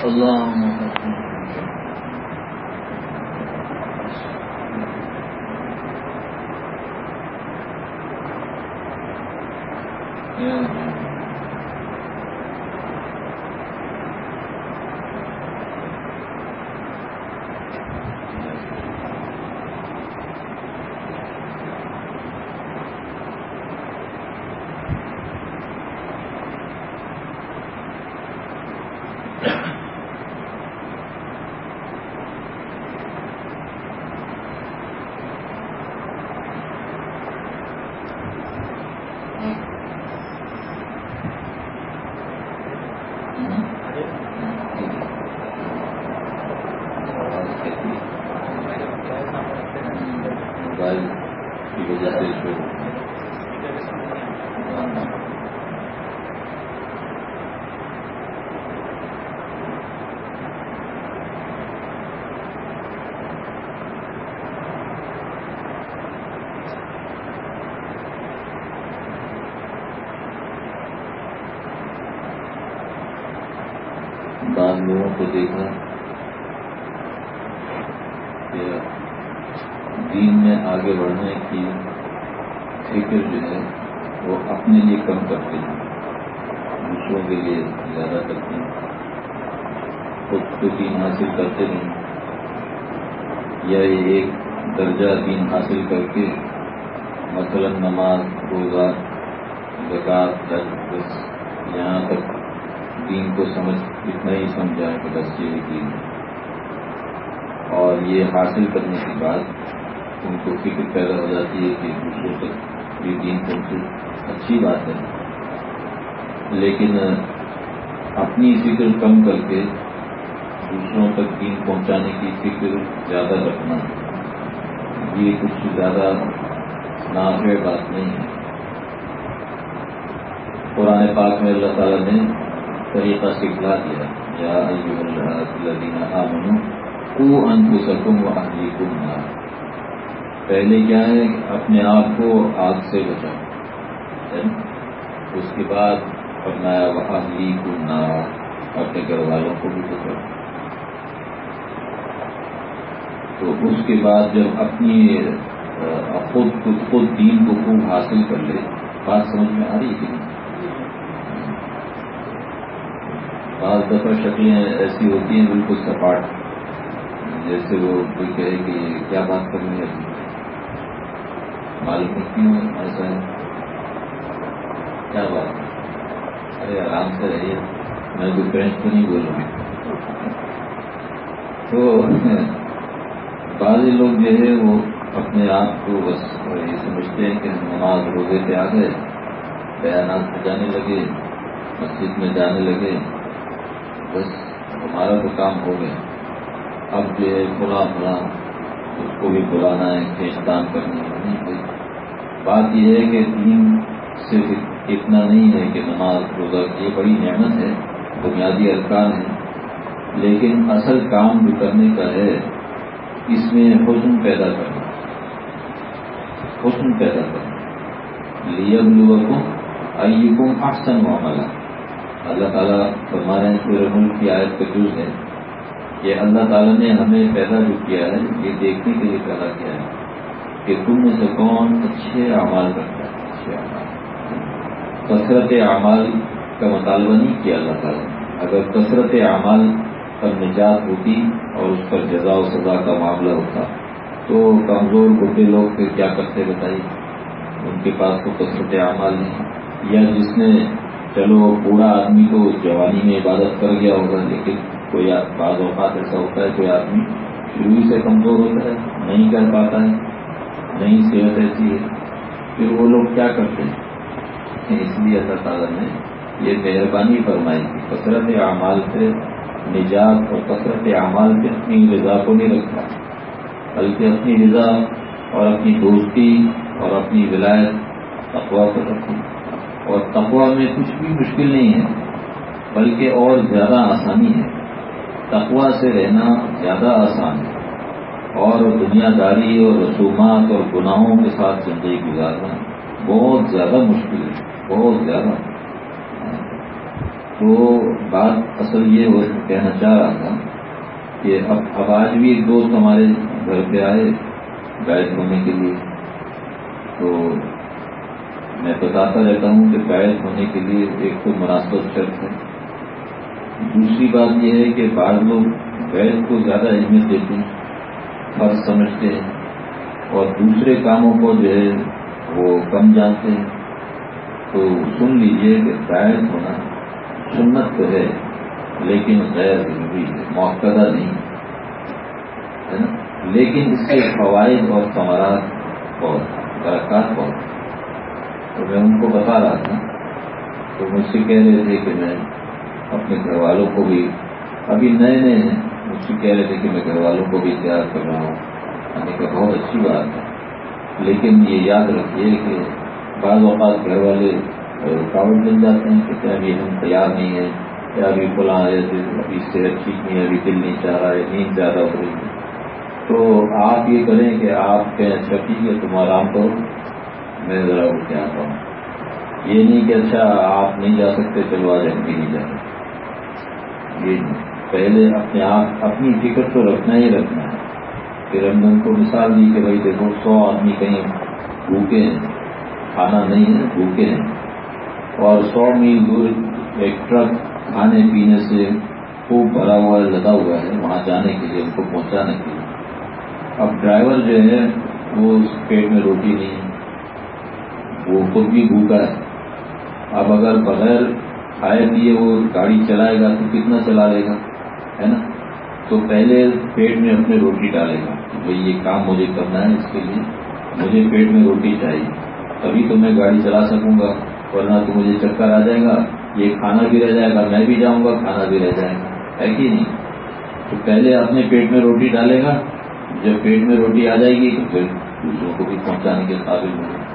اللہ Yeah. بعض لوگوں کو دیکھا کہ دین میں آگے بڑھنے کی فکر جو ہے وہ اپنے لیے کم کرتے ہیں دوسروں کے لیے زیادہ کرتے ہیں خود تو دین حاصل کرتے نہیں یا ایک درجہ دین حاصل کر کے مثلا نماز روزہ زکات بس یہاں تک دین کو سمجھ اتنا ہی سمجھا کہ بس یہ دین ہے اور یہ حاصل کرنے کے بعد ان کو فکر پیدا ہو جاتی ہے کہ دوسروں تک یہ دین پہنچے اچھی بات ہے۔ لیکن اپنی فکر کم کر کے دوسروں تک دین پہنچانے کی فکر زیادہ رکھنا، یہ کچھ زیادہ نافع بات نہیں ہے۔ قرآن پاک میں اللہ تعالیٰ نے طریقہ سکھلا دیا۔ یا آمنو کو انفسکم و اہلیکم نار پہلے کیا ہے اپنے آپ کو آگ سے بچاؤ اس کے بعد فرمایا وہ اہلی کو نار اپنے گھر والوں کو بھی بچاؤ۔ تو اس کے بعد جب اپنی خود خود دین کو خوب حاصل کر لے، بات سمجھ میں آ رہی ہے بعض دفعہ شکلیں ایسی ہوتی ہیں بالکل سپاٹ، جیسے وہ کوئی کہے کہ کیا بات کرنی ہے؟ معلوم کیوں ایسا ہے۔ کیا بات؟ ارے آرام سے رہیے، میں کوئی فرینچ تو نہیں بول رہا تو بعض لوگ جو ہے وہ اپنے آپ کو بس یہ سمجھتے ہیں کہ نماز روزے پہ آ گئے، بیانات میں جانے لگے، مسجد میں جانے لگے۔ بس ہمارا تو کام ہو گیا۔ اب جو ہے کھلا کھلا اس کو بھی بلانا ہے کھینچتان کرنی ہے نہیں بھائی، بات یہ ہے کہ دین صرف اتنا نہیں ہے کہ نماز، روزہ، یہ بڑی نعمت ہے، بنیادی ارکان ہے لیکن اصل کام جو کرنے کا ہے، اس میں حسن پیدا کرنا۔ حسن پیدا کرنا۔ لیم لوگوں کو احسن معاملہ اللہ تعالیٰ فرما رہے ہیں پورے ملک کی آیت کا جز ہے کہ اللہ تعالیٰ نے ہمیں پیدا جو کیا ہے، یہ دیکھنے کے لیے پیدا کیا ہے کہ تم میں سے کون اچھے اعمال کرتا ہے؟ اچھے اعمال۔ کثرت اعمال کا مطالبہ نہیں کیا اللہ تعالیٰ نے۔ اگر کثرت اعمال پر نجات ہوتی اور اس پر جزا و سزا کا معاملہ ہوتا، تو کمزور گردے لوگ پھر کیا کرتے بتائیے؟ ان کے پاس تو کثرت اعمال نہیں۔ یا جس نے چلو پورا آدمی تو جوانی میں عبادت کر گیا ہوگا، لیکن کوئی بعض اوقات ایسا ہوتا ہے، کوئی آدمی شروع سے کمزور ہوتا ہے، نہیں کر پاتا ہے، نہیں صحت ایسی ہے۔ پھر وہ لوگ کیا کرتے ہیں؟ اس لیے اللہ تعالیٰ نے یہ مہربانی فرمائی تھی کثرت اعمال سے نجات اور کثرت اعمال سے اپنی رضا کو نہیں رکھا بلکہ اپنی رضا اور اپنی دوستی اور اپنی ولایت افواہ کو رکھی اور تقوا میں کچھ بھی مشکل نہیں ہے، بلکہ اور زیادہ آسانی ہے۔ تقوا سے رہنا زیادہ آسان ہے۔ اور دنیا داری اور رسومات اور گناہوں کے ساتھ زندگی گزارنا بہت زیادہ مشکل ہے، بہت زیادہ۔ تو بات اصل یہ کہنا چاہ رہا تھا کہ اب اب آج بھی ایک دوست ہمارے گھر پہ آئے بیت ہونے کے لیے۔ تو میں بتاتا رہتا ہوں کہ بیت ہونے کے لیے ایک تو مناسب شرط ہے۔ دوسری بات یہ ہے کہ بعض لوگ بیت کو زیادہ اہمیت دیتے ہیں، فرض سمجھتے ہیں، اور دوسرے کاموں کو جو ہے وہ کم جانتے ہیں۔ تو سن لیجیے کہ بیت ہونا سنت تو ہے، لیکن غیر ضروری ہے موقع نہیں ہے نا؟ لیکن اس کے فوائد اور ثمرات بہت برکات بہت تو میں ان کو بتا رہا تھا تو مجھ سے کہہ رہے تھے کہ میں اپنے گھر والوں کو بھی ابھی نئے نئے ہیں۔ مجھ سے کہہ رہے تھے کہ میں گھر والوں کو بھی تیار کر رہا ہوں۔ یعنی آنے کا بہت اچھی بات ہے۔ لیکن یہ یاد رکھیے کہ بعض اوقات گھر والے رکاوٹ بن جاتے ہیں کہ ابھی ہم تیار نہیں ہیں کیا ابھی فلاں ہے ابھی صحت ٹھیک نہیں ہے، ابھی دل نہیں چاہ رہا ہے، نیند زیادہ ہو رہی ہے۔ تو آپ یہ کریں کہ آپ کہیں اچھا ٹھیک ہے تم آرام کرو۔ میں ذرا اٹھ کے آتا ہوں یہ نہیں کہ اچھا آپ نہیں جا سکتے، چلو آج ہم بھی نہیں جا سکتے یہ نہیں۔ پہلے اپنے آپ، اپنی فکر تو رکھنا ہی رکھنا ہے۔ پھر ہم نے ان کو مثال دی کہ بھائی دیکھو، سو آدمی کہیں بھوکے ہیں۔ کھانا نہیں ہے، بھوکے ہیں۔ اور سو میل دور ایک ٹرک کھانے پینے سے خوب بھرا ہوا ہے، لدا ہوا ہے، وہاں جانے کے لیے، ان کو پہنچانے کے لیے۔ اب ڈرائیور جو ہے، وہ اس پیٹ میں روٹی نہیں ہے۔ وہ خود بھی بھوکا ہے۔ اب اگر بغیر کھائے پیے وہ گاڑی چلائے گا تو کتنا چلا لے گا، ہے نا؟ تو پہلے پیٹ میں اپنے روٹی ڈالے گا بھائی یہ کام مجھے کرنا ہے، اس کے لیے مجھے پیٹ میں روٹی چاہیے۔ تبھی تو میں گاڑی چلا سکوں گا، ورنہ تو مجھے چکر آ جائے گا، یہ کھانا بھی رہ جائے گا، میں بھی جاؤں گا، کھانا بھی رہ جائے گا۔ ہے کہ نہیں؟ تو پہلے اپنے پیٹ میں روٹی ڈالے گا، جب پیٹ میں روٹی آ جائے گی تو پھر دوسروں کو بھی پہنچانے کے قابل ہوگا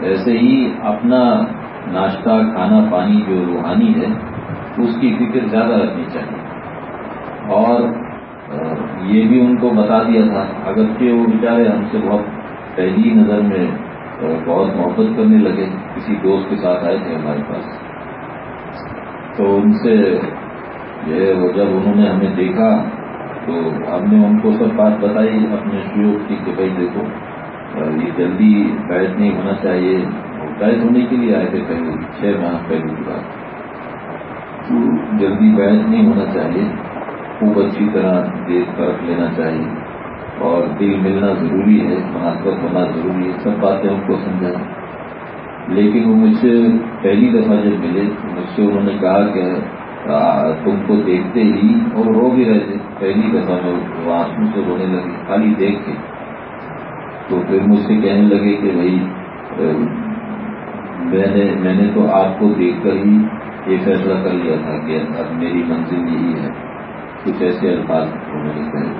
ایسے ہی اپنا ناشتہ، کھانا، پانی جو روحانی ہے، اس کی فکر زیادہ رکھنی چاہیے۔ اور یہ بھی ان کو بتا دیا تھا، اگرچہ وہ بیچارے ہم سے بہت پہلی نظر میں بہت محبت کرنے لگے، کسی دوست کے ساتھ آئے تھے ہمارے پاس۔ تو ان سے جو ہے، وہ جب انہوں نے ہمیں دیکھا، تو ہم نے ان کو سب بات بتائی اپنے شیوخ کی کہ بھائی دیکھو یہ جلدی بیت نہیں ہونا چاہیے بیت ہونے کے لیے آئے تھے پہلے، چھ ماہ پہلے کی بات۔ تو جلدی بیت نہیں ہونا چاہیے، خوب اچھی طرح دیکھ پرکھ لینا چاہیے۔ اور دل ملنا ضروری ہے مناسب ہونا ضروری ہے، سب باتیں ان کو سمجھائیں۔ لیکن وہ مجھ سے پہلی دفعہ جب ملے، مجھ سے انہوں نے کہا کہ تم کو دیکھتے ہی اور رو بھی رہے تھے۔ پہلی دفعہ میں وہ آنسو سے رونے لگی، خالی دیکھ کے۔ تو پھر مجھ سے کہنے لگے کہ بھائی میں نے میں نے تو آپ کو دیکھ کر ہی یہ فیصلہ کر لیا تھا کہ اب میری منزل یہی ہے، کچھ ایسے الفاظ انہوں نے کہے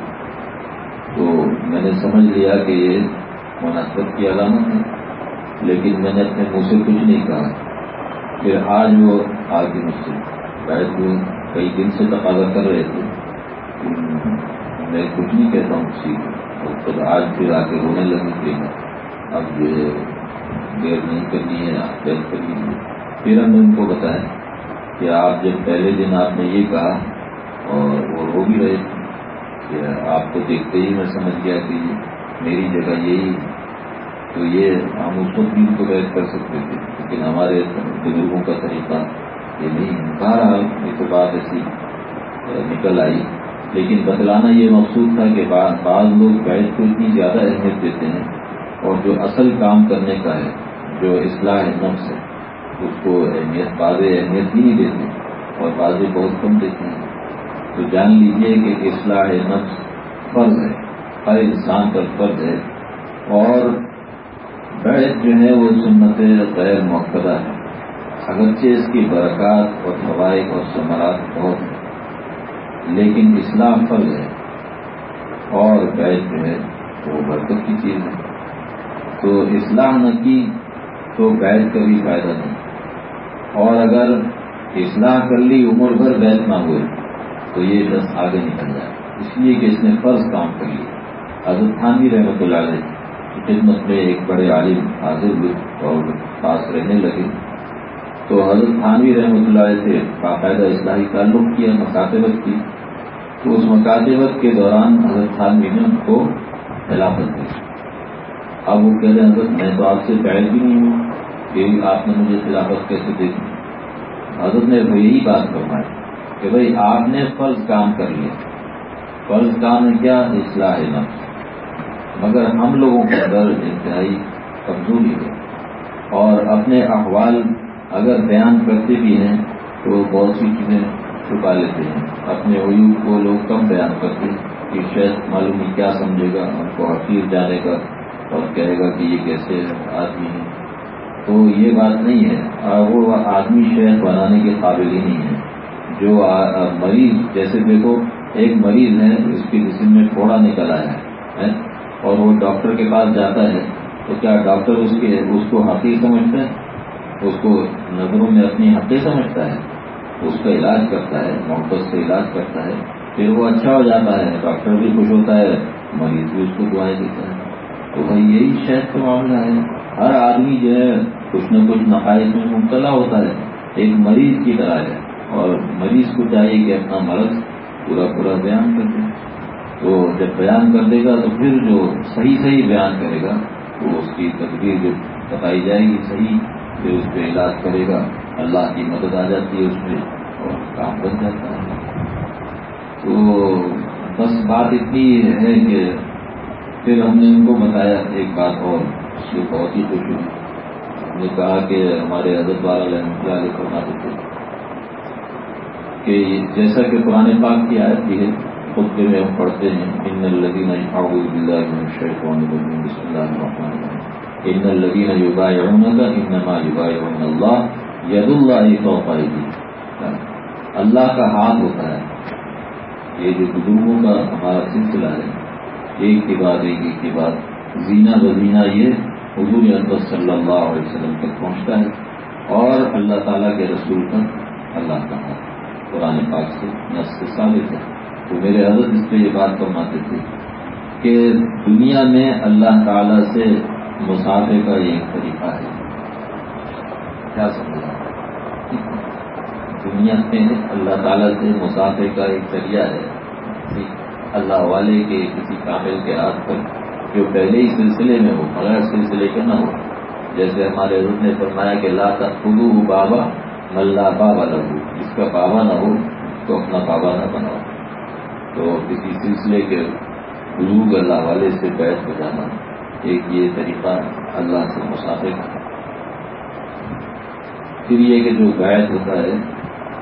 تو میں نے سمجھ لیا کہ یہ مناسب کی علامت ہے، لیکن میں نے اپنے منہ سے کچھ نہیں کہا۔ پھر آج وہ آگے مجھ سے بیٹھ ہوئے کئی دن سے تقاضا کر رہے تھے۔ میں کچھ نہیں کہتا ہوں کسی کو خود آج پھر آ کے رونے لگے کہ اب جو ہے دیر نہیں کرنی ہے آپ بیٹھ کر لیجیے پھر ہم نے ان کو بتایا کہ آپ جب پہلے دن آپ نے یہ کہا اور وہ رو بھی رہے تھے، کہ آپ کو دیکھتے ہی میں سمجھ گیا کہ میری جگہ یہی تو یہ ہم اس وقت بھی ان کو بیٹھ کر سکتے تھے، لیکن ہمارے بزرگوں کا طریقہ یہ نہیں۔ بہرحال یہ تو بات ایسی نکل آئی۔ لیکن بتلانا یہ مقصود تھا کہ بعض لوگ بیت کو اتنی زیادہ اہمیت دیتے ہیں اور جو اصل کام کرنے کا ہے، جو اصلاح نفس ہے، اس کو اہمیت بعض اہمیت نہیں دیتے اور بعض بہت کم دیتے ہیں۔ تو جان لیجیے کہ اصلاح نفس فرض ہے، ہر انسان پر فرض ہے اور بیت جو ہے وہ سنت غیر موقع ہے۔ اگرچہ اس کی برکات اور فوائد اور ثمرات بہت ہیں لیکن اسلام فرض ہے اور بیت جو ہے وہ برکت کی چیز ہے۔ تو اصلاح نہ کی تو بیت کا بھی فائدہ نہیں۔ اور اگر اصلاح کر لی عمر بھر بیت نہ ہوئے تو یہ دس آگے نکل جائے۔ اس لیے کہ اس نے فرض کام کر لیا۔ حضرت خان بھی رحمت اللہ علیہ خدمت میں ایک بڑے عالم حاضر ہوئے اور پاس رہنے لگے۔ تو حضرت خانوی رحمۃ اللہ سے باقاعدہ اصلاحی تعلق کیا مکاتبت کی۔ تو اس مکاتبت کے دوران حضرت خانوی نے ان کو خلافت دی۔ اب وہ کہہ رہے حضرت، میں تو آپ سے بیٹھ بھی نہیں ہوں کہ آپ نے مجھے خلافت کیسے دے دی؟ حضرت نے یہی بات فرمائی کہ بھائی، آپ نے فرض کام کر لیا۔ فرض کام ہے کیا؟ اصلاح نفس۔ مگر ہم لوگوں کے اندر انتہائی کمزوری ہے۔ اور اپنے احوال اگر بیان کرتے بھی ہیں تو بہت سی چیزیں چھپا لیتے ہیں۔ اپنے عیوب کو لوگ کم بیان کرتے ہیں کہ شاید معلوم ہی کیا سمجھے گا ہم کو حقیق جانے کا اور کہے گا کہ یہ کیسے آدمی ہے تو یہ بات نہیں ہے۔ وہ آدمی شہد بنانے کے قابل ہی نہیں ہے۔ جو مریض، جیسے دیکھو، ایک مریض ہے، اس کے جسم میں تھوڑا نکل آیا ہے اور وہ ڈاکٹر کے پاس جاتا ہے۔ تو کیا ڈاکٹر اس کے، اس کو حقیق سمجھتا ہے؟ اس کو نظروں میں اپنی حقیق سمجھتا ہے؟ اس کا علاج کرتا ہے محبت سے علاج کرتا ہے، پھر وہ اچھا ہو جاتا ہے ڈاکٹر بھی خوش ہوتا ہے، مریض بھی اس کو دعائیں دیتا ہے۔ تو بھائی یہی شہد کا معاملہ ہے۔ ہر آدمی جو ہے، کچھ نہ کچھ نقائص میں مبتلا ہوتا ہے۔ ایک مریض کی طرح ہے۔ اور مریض کو چاہیے کہ اپنا مرض پورا پورا بیان کر دے۔ تو جب بیان کر دے گا تو پھر جو صحیح صحیح بیان کرے گا تو اس کی تدبیر جو بتائی جائے گی صحیح، پھر اس پہ علاج کرے گا۔ اللہ کی مدد آ جاتی ہے اس میں اور کام بن جاتا ہے۔ تو بس بات اتنی ہے کہ پھر ہم نے ان کو بتایا ایک بات اور، اس کی بہت ہی خوشی ہوئی ہم نے کہا کہ ہمارے حضرت والا رحمۃ اللہ علیہ فرماتے تھے کہ جیسا کہ قرآن پاک کی آیت بھی ہے، خود میں ہم پڑھتے ہیں، ان الدین شیخوان بسم اللہ الرحمن الرحیم۔ ان الدین یوگا کا انما یوگا اللہ ید اللہ توفائی اللہ کا ہاتھ ہوتا ہے. یہ جو بزرگوں کا ہمارا سلسلہ ہے، ایک کے بعد ایک ایک کے بعد زینہ بزینہ یہ حضور اکبر صلی اللہ علیہ وسلم تک پہنچتا ہے اور اللہ تعالیٰ کے رسول پر اللہ کا ہاتھ. قرآن پاک سے نس سے ثابت ہے۔ تو میرے حضرت اس پہ یہ بات فرماتے تھے کہ دنیا میں اللہ تعالیٰ سے مسافے کا یہ ایک طریقہ ہے۔ کیا سمجھا؟ دنیا میں اللہ تعالیٰ سے مسافے کا ایک ذریعہ ہے۔ اللہ والے کے کسی کامل کے ہاتھ پر جو پہلے ہی سلسلے میں ہو، بغیر سلسلے کے نہ ہو۔ جیسے ہمارے حضرت نے فرمایا کہ لا خلو بابا ملا بابا لہو جس کا بابا نہ ہو، اس کو اپنا بابا نہ بناؤ۔ تو کسی سلسلے کے بزرگ اللہ والے سے بیٹھ ہو جانا ایک یہ طریقہ اللہ سے مسافر پھر یہ کہ جو بیت ہوتا ہے،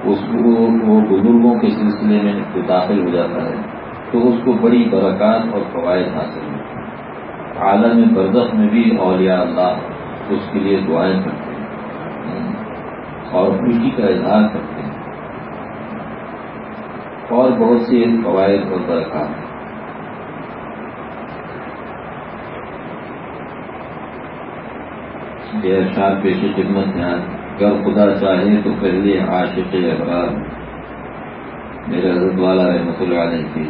اس کو وہ بزرگوں کے سلسلے میں داخل ہو جاتا ہے، تو اس کو بڑی برکات اور فوائد حاصل ہوتی عالم برزخ میں بھی اولیاء اللہ اس کے لیے دعائیں کرتے ہیں۔ اور خوشی کا اظہار کرتے ہیں۔ اور بہت سی فوائد اور برکات۔ ہیں یہ ارشاد پیشی خدمت دھیان گر خدا چاہے تو پہلے عاشق ابرار میرے حضرت والا رحمت اللہ علیہ کی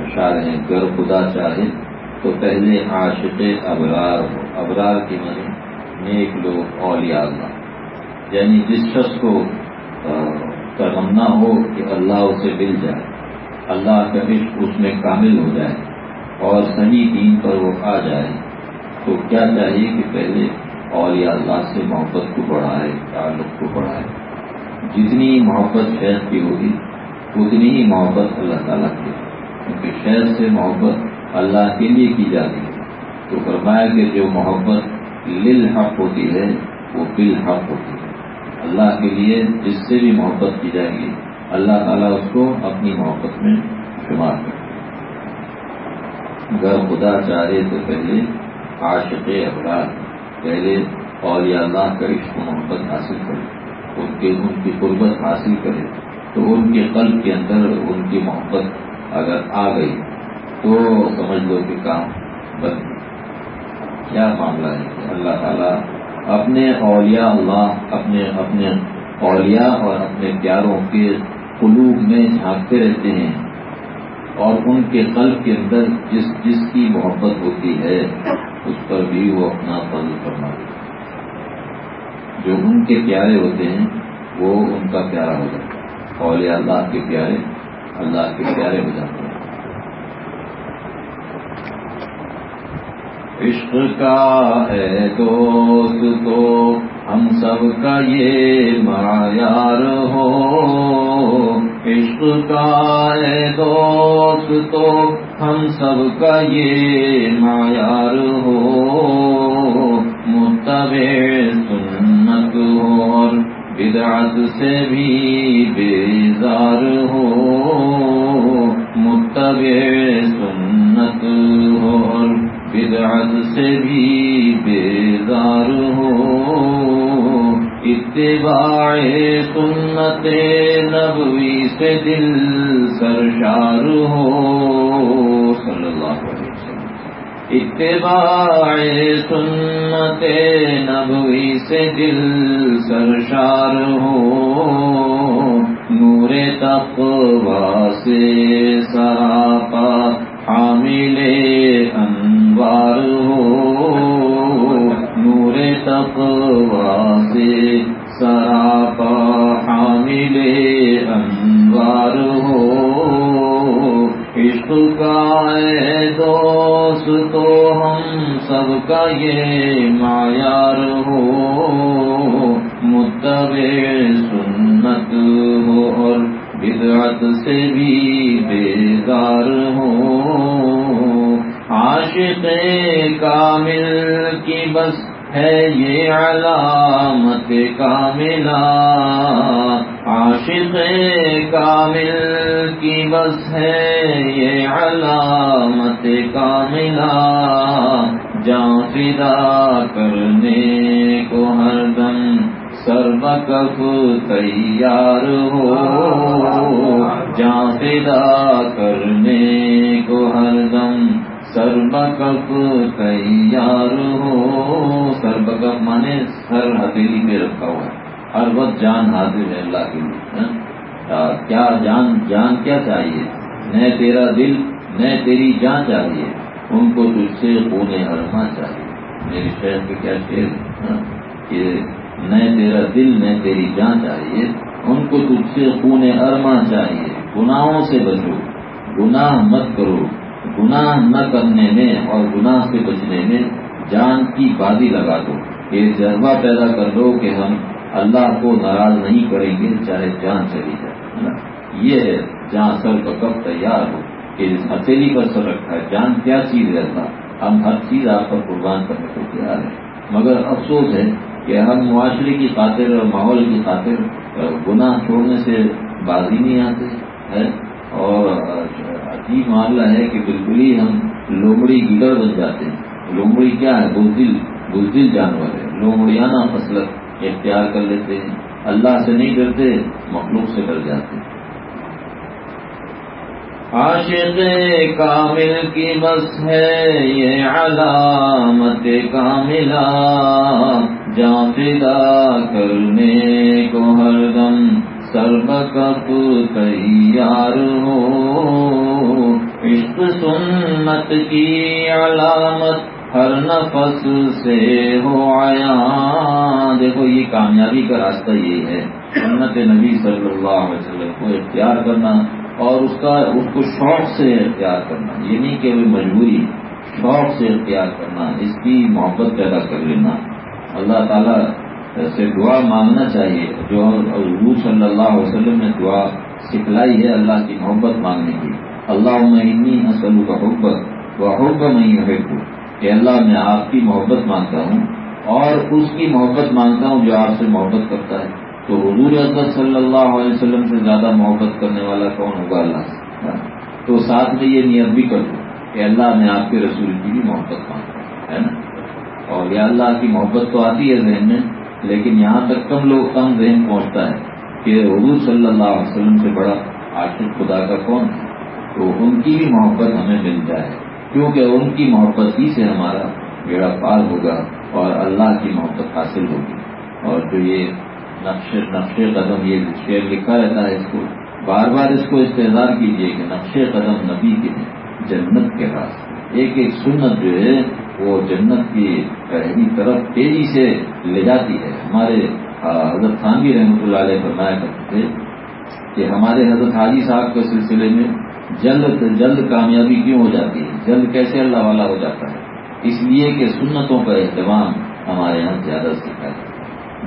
اشار ہیں گر خدا چاہے تو پہلے عاشق ابرار ہو۔ ابرار کی منی نیک لوگ، اولیاء اللہ۔ یعنی جس شخص کو تمنا ہو کہ اللہ اسے مل جائے، اللہ کا عشق اس میں کامل ہو جائے اور صحیح دین پر وہ آ جائے، تو کیا چاہیے کہ پہلے اولیاء اللہ سے محبت کو بڑھائے، تعلق کو بڑھائے۔ جتنی محبت شہر کی ہوگی، اتنی ہی محبت اللہ تعالیٰ کی۔ کیونکہ شہر سے محبت اللہ کے لیے کی جاتی ہے۔ تو فرمایا کہ جو محبت لل حق ہوتی ہے، وہ بل حق ہوتی ہے۔ اللہ کے لیے جس سے بھی محبت کی جائے گی، اللہ تعالیٰ اس کو اپنی محبت میں شمار کرے۔ گر خدا چاہے تو پہلے عاشق افراد پہلے اولیاء اللہ کا عشق و محبت حاصل کرے ان کے ان کی قربت حاصل کرے، تو ان کے قلب کے اندر ان کی محبت اگر آ گئی، تو سمجھ لو کہ کام بن کیا معاملہ ہے کہ اللہ تعالیٰ اپنے اولیاء اللہ، اپنے اپنے اولیاء اور اپنے پیاروں کے قلوب میں جھانکتے رہتے ہیں، اور ان کے قلب کے اندر جس جس کی محبت ہوتی ہے اس پر بھی وہ اپنا فضل فرما جو ان کے پیارے ہوتے ہیں، وہ ان کا پیارا ہو جاتا ہے۔ اور یہ اللہ کے پیارے، اللہ کے پیارے ہو جاتے ہیں۔ عشق کا ہے دوست تو ہم سب کا یہ معیار ہو۔ عشق کا ہے دوست تو ہم سب کا یہ معیار ہو۔ متبع سنت اور بدعت سے بھی بیزار ہو۔ متبع سنت اور بدعت سے بھی بیدار ہو۔ اتباع سنت نبوی سے دل سرشار ہو۔ صلی اللہ علیہ وسلم۔ اتباع سنت نبوی سے دل سرشار ہو۔ نور تقوا سے سراپا حامل انوار ہو۔ نور تقوا تو ہم سب کا یہ معیار ہو متبع سنت ہو اور بدعت سے بھی بیدار ہو۔ عاشق کامل کی بس ہے یہ علامت کاملہ۔ عاشق کامل کی بس ہے یہ علامت کاملہ۔ جان فدا کرنے کو ہر دم سربکف تیار ہو۔ جان فدا کرنے کو ہر دم سربکف تیار ہو۔ سربکف مانے سر ہتھیلی پہ رکھا ہوا ہے۔ ہر وقت جان حاضر ہے اللہ کے لیے ہاں؟ کیا جان جان کیا چاہیے؟ نہ تیرا دل، نہ تیری جان چاہیے۔ ان کو تجھ سے پونے ہرما چاہیے۔ میری شہر کے کیا شیر ہاں؟ کہ نہ تیرا دل، نہ تیری جان چاہیے۔ ان کو تجھ سے خون ارما چاہیے۔ گناہوں سے بچو۔ گناہ مت کرو۔ گناہ نہ کرنے میں اور گناہ سے بچنے میں جان کی بازی لگا دو۔ یہ جذبہ پیدا کر دو کہ ہم اللہ کو ناراض نہیں کریں گے، چاہے جان چلی جائے یہ ہے جہاں سر کا کب تیار ہو کہ ہتھیلی پر سر رکھا ہے، جان کیا چیز ہے اللہ؟ ہم ہر چیز آپ پر قربان کرنے کو تیار ہیں۔ مگر افسوس ہے کہ ہم معاشرے کی خاطر اور ماحول کی خاطر گناہ چھوڑنے سے بازی نہیں آتے، ہے؟ اور عجیب معاملہ ہے کہ بالکل ہی ہم لومڑی گیڈر بن جاتے ہیں۔ لومڑی کیا ہے؟ بزدل بزدل جانور ہے، لومڑیانہ فصلت۔ اختیار کر لیتے ہیں۔ اللہ سے نہیں ڈرتے، مخلوق سے ڈر جاتے ہیں۔ عاشق کامل کی بس ہے، یہ علامت کاملہ۔ جان فدا کرنے کو ہر دم سربکف تیار ہو۔ عشق سنت کی علامت ہر نفس سے ہو آیا۔ دیکھو، یہ کامیابی کا راستہ یہ ہے۔ سنت نبی صلی اللہ علیہ وسلم کو اختیار کرنا اور اس کا، اس کو شوق سے اختیار کرنا۔ یہ نہیں کہ وہ مجبوری، شوق سے اختیار کرنا، اس کی محبت پیدا کر لینا۔ اللہ تعالیٰ سے دعا مانگنا چاہیے۔ جو حضور صلی اللہ علیہ وسلم نے دعا سکھلائی ہے اللہ کی محبت مانگنے کی۔ اللہ عمنی اصل کا حبت و حب میں حب کہ اللہ میں آپ کی محبت مانگتا ہوں اور اس کی محبت مانگتا ہوں جو آپ سے محبت کرتا ہے۔ تو حضور اصل صلی اللہ علیہ وسلم سے زیادہ محبت کرنے والا کون ہوگا اللہ سے؟ تو ساتھ میں یہ نیت بھی کر دوں کہ اللہ میں آپ کے رسول کی بھی محبت مانگتا ہوں، ہے نا؟ اور یہ اللہ کی محبت تو آتی ہے ذہن میں، لیکن یہاں تک کم لوگ، کم ذہن پہنچتا ہے کہ حضور صلی اللہ علیہ وسلم سے بڑا عاشق خدا کا کون ہے؟ تو ان کی بھی محبت ہمیں مل جائے۔ کیونکہ ان کی محبت ہی سے ہمارا بیڑا پار ہوگا اور اللہ کی محبت حاصل ہوگی۔ اور جو یہ نقش نقش قدم یہ شعر لکھا رہتا ہے اس کو، بار بار اس کو استحصال کیجیے کہ نقش قدم نبی کے ہیں، جنت کے راس ایک ایک سنت جو ہے، وہ جنت کی پہلی طرف تیزی سے لے جاتی ہے۔ ہمارے حضرت خانگی رحمۃ اللہ علیہ فرمایا کرتے تھے کہ ہمارے حضرت حاجی صاحب کے سلسلے میں جلد جلد کامیابی کیوں ہو جاتی ہے؟ جلد کیسے اللہ والا ہو جاتا ہے؟ اس لیے کہ سنتوں کا اہتمام ہمارے یہاں زیادہ سیکھا ہے۔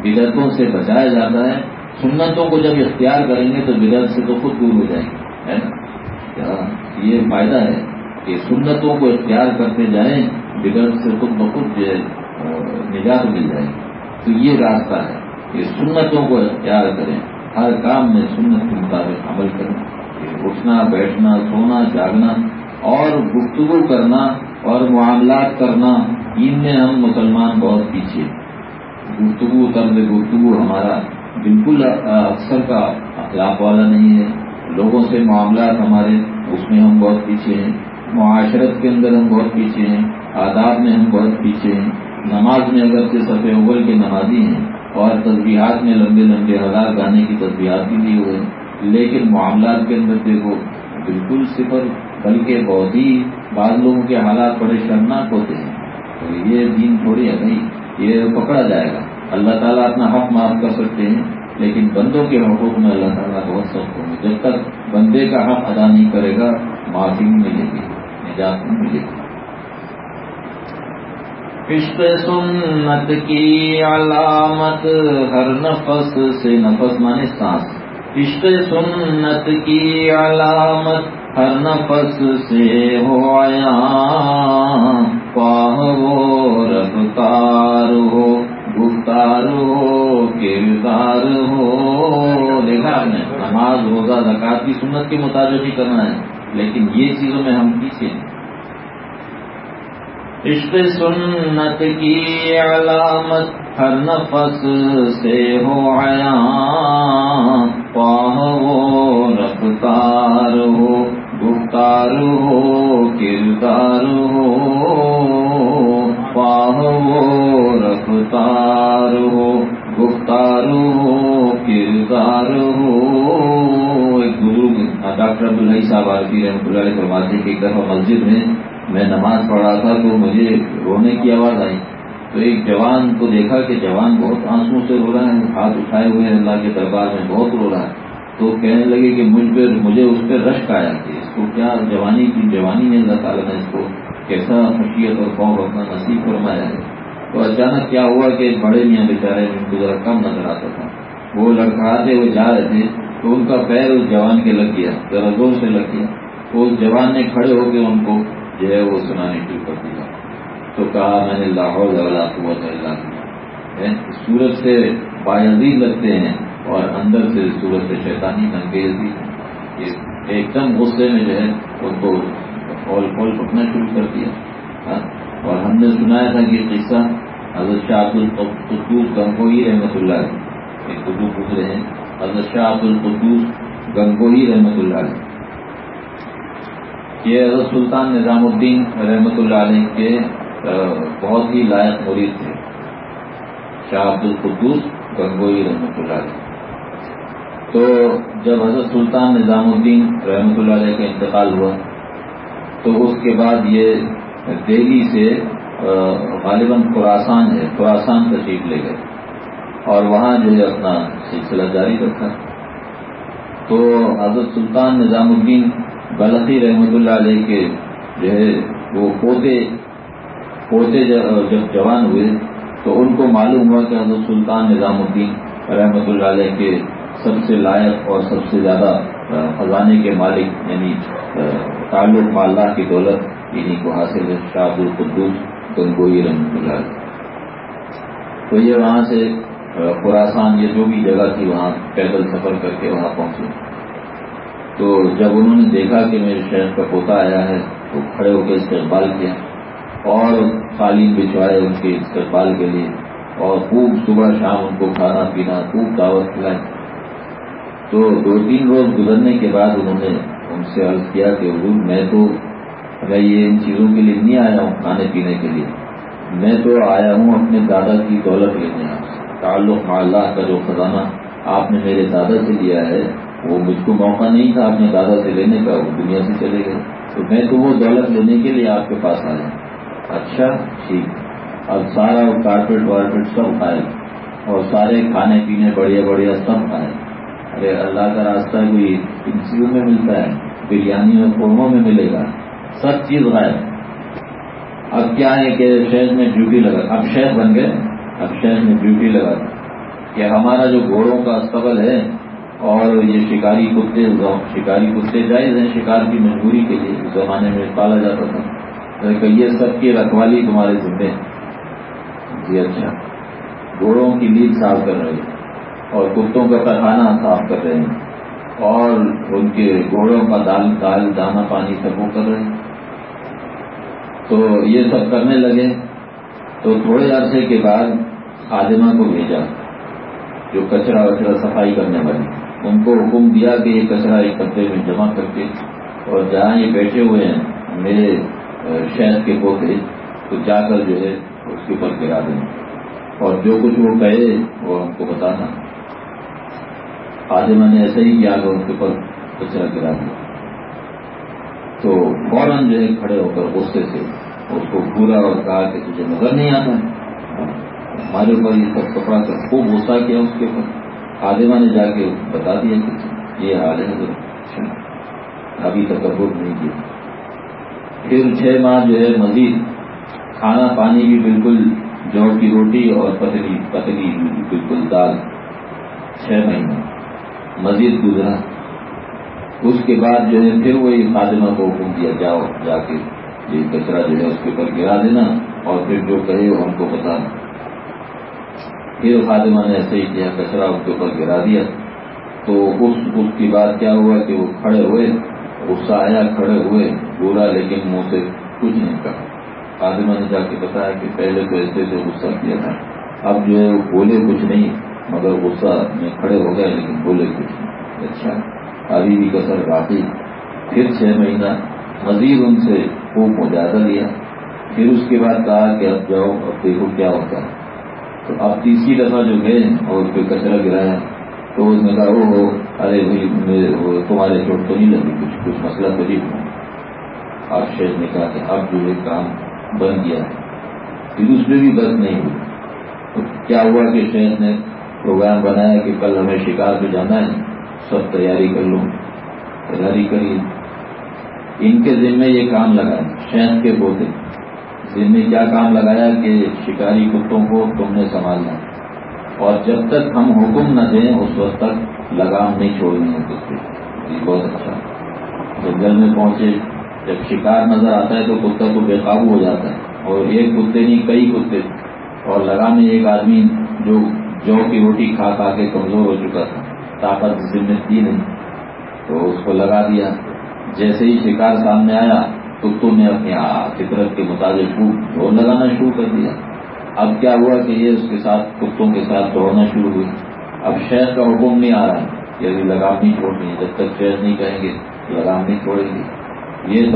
بدرتوں سے بچایا جاتا ہے۔ سنتوں کو جب اختیار کریں گے تو بدرت سے تو خود دور ہو جائیں گے، ہے نا؟ یہ فائدہ ہے کہ سنتوں کو اختیار کرتے جائیں بدرت سے خود بخود جو ہے نجات مل جائے۔ گی تو یہ راستہ ہے کہ سنتوں کو اختیار کریں۔ ہر کام میں سنت کے مطابق عمل کریں۔ اٹھنا، بیٹھنا، سونا، جاگنا اور گفتگو کرنا اور معاملات کرنا، ان میں ہم مسلمان بہت پیچھے گفتگو، طرز گفتگو ہمارا بالکل اکثر کا اخلاق والا نہیں ہے۔ لوگوں سے معاملات ہمارے، اس میں ہم بہت پیچھے ہیں۔ معاشرت کے اندر ہم بہت پیچھے ہیں۔ آداب میں ہم بہت پیچھے ہیں۔ نماز میں اگر سے سفید اول کے نمازی ہیں اور تصویرات میں لمبے لمبے ہزار گانے کی تصویرات بھی لیے ہوئے ہیں۔ لیکن معاملات کے اندر دیکھو، بالکل صفر، بلکہ بہت ہی بعض لوگوں کے حالات بڑے شرمناک ہوتے ہیں۔ تو یہ دین تھوڑی ہے، نہیں، یہ پکڑا جائے گا۔ اللہ تعالیٰ اپنا حق معاف کر سکتے ہیں، لیکن بندوں کے حقوق میں اللہ تعالیٰ بہت سخت ہوں گے جب تک بندے کا حق ادا نہیں کرے گا، معافی ملے گی، نجات نہیں ملے گی۔ عشق سنت کی علامت، ہر نفس سے نفس مانے سانس۔ عشق سنت کی علامت، ہر نفس سے ہو آیا۔ پاہ ہو رفتار ہو، گفتار ہو، کردار ہو۔ دیکھا آپ نے، نماز، روزہ زکات کی سنت کے مطابق ہی کرنا ہے۔ لیکن یہ چیزوں میں ہم پیچھے ہیں۔ عشق سنت کی علامت، ہر نفس سے ہو آیا۔ پاہ ہو رفتار ہو گفتار ہو کردار ہو پاہ ہو رفتار ہو گفتار ہو کردار ہو ایک بزرگ ڈاکٹر عبدالحی صاحب عالفی رحمۃ اللہ علیہ فرماتے کہ ایک دفعہ مسجد میں میں نماز پڑھ رہا تھا تو مجھے رونے کی آواز آئی تو ایک جوان کو دیکھا کہ جوان بہت آنسو سے رو رہا ہے، ہاتھ اٹھائے ہوئے ہیں، اللہ کے دربار میں بہت رو رہا ہے۔ تو کہنے لگے کہ مجھ پہ، مجھے اس پہ رشک آیا کہ اس کو کیا جوانی کی جوانی ہے، اللہ تعالیٰ نے اس کو کیسا خوشیت اور خوف اپنا نصیب فرمایا ہے۔ تو اچانک کیا ہوا کہ بڑے میاں بیچارے ان کو ذرا کم نظر آتا تھا۔ وہ لڑکاتے وہ جا رہے تھے، تو ان کا پیر اس جوان کے لگ گیا، ذرا زور سے لگ گیا۔ تو اس جوان نے کھڑے ہو کے ان کو جو ہے وہ سنانے شروع کر دیا تو کہا میں نے لاہور قوت اللہ یعنی سورج سے باعزی لگتے ہیں اور اندر سے سورج سے شیطانی انگیز بھی ایک دم غصے میں جو ہے ان کو پھول پھول پکنا شروع کر دیا۔ ہاں؟ اور ہم نے سنایا تھا کہ قصہ حضرت شاہ عبد القدوس گنگوئی رحمۃ اللہ علیہ۔ ایک اردو گزرے ہیں، حضرت شاہ عبد القدوس گنگوئی رحمۃ اللہ یہ حضرت سلطان نظام الدین رحمۃ اللہ علیہ کے بہت ہی لائق مرید تھے۔ شاہ عبد القدوس گنگوئی رحمۃ اللہ علیہ۔ تو جب حضرت سلطان نظام الدین رحمۃ اللہ علیہ کا انتقال ہوا، تو اس کے بعد یہ دہلی سے غالباً خوراسان ہے خوراسان تشریف لے گئے۔ اور وہاں جو ہے اپنا سلسلہ جاری رکھا۔ تو حضرت سلطان نظام الدین بلقی رحمۃ اللہ علیہ کے جو ہے وہ پوتے پوتے جب جوان ہوئے، تو ان کو معلوم ہوا کہ حضرت سلطان نظام الدین رحمۃ اللہ علیہ کے سب سے لائق اور سب سے زیادہ خزانے کے مالک یعنی تعلق اللہ کی دولت انہیں کو حاصل ہے شاہ القدوس گنگوئی رحمۃ اللہ تو یہ وہاں سے خوراسان یہ جو بھی جگہ تھی، وہاں پیدل سفر کر کے وہاں پہنچے۔ تو جب انہوں نے دیکھا کہ میرے شہر کا پوتا آیا ہے، تو کھڑے ہو کے استقبال کیا۔ اور قالین بچھوائے ان کے استقبال کے لیے اور خوب صبح شام ان کو کھانا پینا، خوب دعوت کھلائی۔ تو دو تین روز گزرنے کے بعد انہوں نے ان سے عرض کیا کہ حضور، میں تو میں یہ ان چیزوں کے لیے نہیں آیا ہوں، کھانے پینے کے لیے۔ میں تو آیا ہوں اپنے دادا کی دولت لینے۔ تعلق اللہ کا جو خزانہ آپ نے میرے دادا سے لیا ہے، وہ مجھ کو موقع نہیں تھا اپنے دادا سے لینے کا، وہ دنیا سے چلے گئے۔ تو میں تو وہ دولت لینے کے لیے آپ کے پاس آیا ہوں۔ اچھا ٹھیک۔ اب سارا کارپیٹ وارپیٹ سب کھائے اور سارے کھانے پینے بڑھیا بڑھیا سب کھائے ارے، اللہ کا راستہ کوئی انسیو میں ملتا ہے، بریانی اور قورموں میں ملے گا۔ سب چیز غائب۔ اب کیا ہے کہ شہر میں ڈیوٹی لگا۔ اب شہر بن گئے۔ اب شہر میں ڈیوٹی لگا۔ کہ ہمارا جو گھوڑوں کا استبل ہے، اور یہ شکاری کتے شکاری کتے جائز ہیں شکار کی مجبوری کے لیے، اس زمانے میں پالا جاتا تھا۔ کہ یہ سب کی رکھوالی تمہارے ذمے جی اچھا۔ گھوڑوں کی لیڈ صاف کر رہے ہیں اور کتوں کا کھانا صاف کر رہے ہیں اور ان کے گھوڑوں کا دال دال دانا پانی سب وہ کر رہے ہیں۔ تو یہ سب کرنے لگے۔ تو تھوڑے عرصے کے بعد خادمہ کو بھیجا، جو کچرا وچرا صفائی کرنے والی۔ ان کو حکم دیا کہ یہ کچرا ایک کپڑے میں جمع کر کے اور جہاں یہ بیٹھے ہوئے ہیں، میرے شہر کے پودے تو جا کر جو ہے اس کے اوپر گرا دیں۔ اور جو کچھ وہ کہے وہ ہم کو بتانا۔ خادمہ نے ایسا ہی کیا کہ ان کے اوپر کچرا گرا دیا۔ تو فوراً جو ہے کھڑے ہو کر غصے سے اس کو پورا اور کہا کہ تجھے نظر نہیں آتا ہے۔ ہمارے اوپر یہ سب کپڑا کر خوب غصہ کیا اس کے اوپر۔ خادمہ نے جا کے بتا دیا کہ یہ حال ہے۔ ابھی تک نہیں کیا۔ پھر چھ ماہ جو ہے مزید کھانا پانی بھی بالکل جو کی روٹی اور پتلی پتلی بالکل دال چھ مہینے مزید گزرا۔ اس کے بعد جو ہے پھر وہی خادمہ کو حکم دیا، جاؤ، جا کے یہ کچرا جو ہے اس کے اوپر گرا دینا اور پھر جو کہے وہ ہم کو بتانا پھر خادمہ نے ایسے ہی کیا، کچرا اس کے اوپر گرا دیا۔ تو اس اس کی بات کیا ہوا کہ وہ کھڑے ہوئے۔ غصہ آیا کھڑے ہوئے برا لیکن منہ سے کچھ نہیں کہا۔ خادمہ نے جا کے بتایا کہ پہلے تو ایسے سے غصہ کیا تھا۔ اب جو ہے وہ بولے کچھ نہیں، مگر غصہ میں کھڑے ہو گئے، لیکن بولے کچھ نہیں۔ اچھا ابھی بھی کسر باقی۔ پھر چھ مہینہ مزید ان سے خوب مجاہدہ لیا۔ پھر اس کے بعد کہا کہ اب جاؤ، اب دیکھو کیا ہوتا ہے۔ تو اب تیسری دفعہ جو گئے اور اس پہ کچرا گرایا۔ تو اس نے کہا وہ ارے بھائی تمہارے چوٹ تو نہیں لگی کچھ کچھ مسئلہ تو نہیں ہوا. اب شہر نے کہا کہ اب جو ہے کام بن گیا ہے پھر اس میں بھی بس نہیں ہوئی۔ تو کیا ہوا کہ شہر نے پروگرام بنایا کہ کل ہمیں شکار پہ جانا ہے؟ سب تیاری کر لوں۔ تیاری کریے ان کے ذمے یہ کام لگائے شہد کے پودے ذمے کیا کام لگایا کہ شکاری کتوں کو تم نے سنبھالنا ہے اور جب تک ہم حکم نہ دیں، اس وقت تک لگام نہیں چھوڑنی ہے کتے یہ بہت اچھا۔ جنگل میں پہنچے، جب شکار نظر آتا ہے تو کتا تو بے قابو ہو جاتا ہے۔ اور ایک کتے نہیں، کئی کتے۔ اور لگانے ایک آدمی جو جو کی روٹی کھا کھا کے کمزور ہو چکا تھا۔ طاقت ذمہ دی نہیں۔ تو اس کو لگا دیا۔ جیسے ہی شکار سامنے آیا، کتوں نے اپنی فطرت کے مطابق ڈھول لگانا شروع کر دیا۔ اب کیا ہوا کہ یہ اس کے ساتھ کتوں کے ساتھ دوڑنا شروع ہوئی؟ اب شہر کا حکم نہیں آ رہا ہے کہ ابھی لگام نہیں چھوڑنی جب تک شہر نہیں کہیں گے، لگام نہیں چھوڑیں گے۔ یہ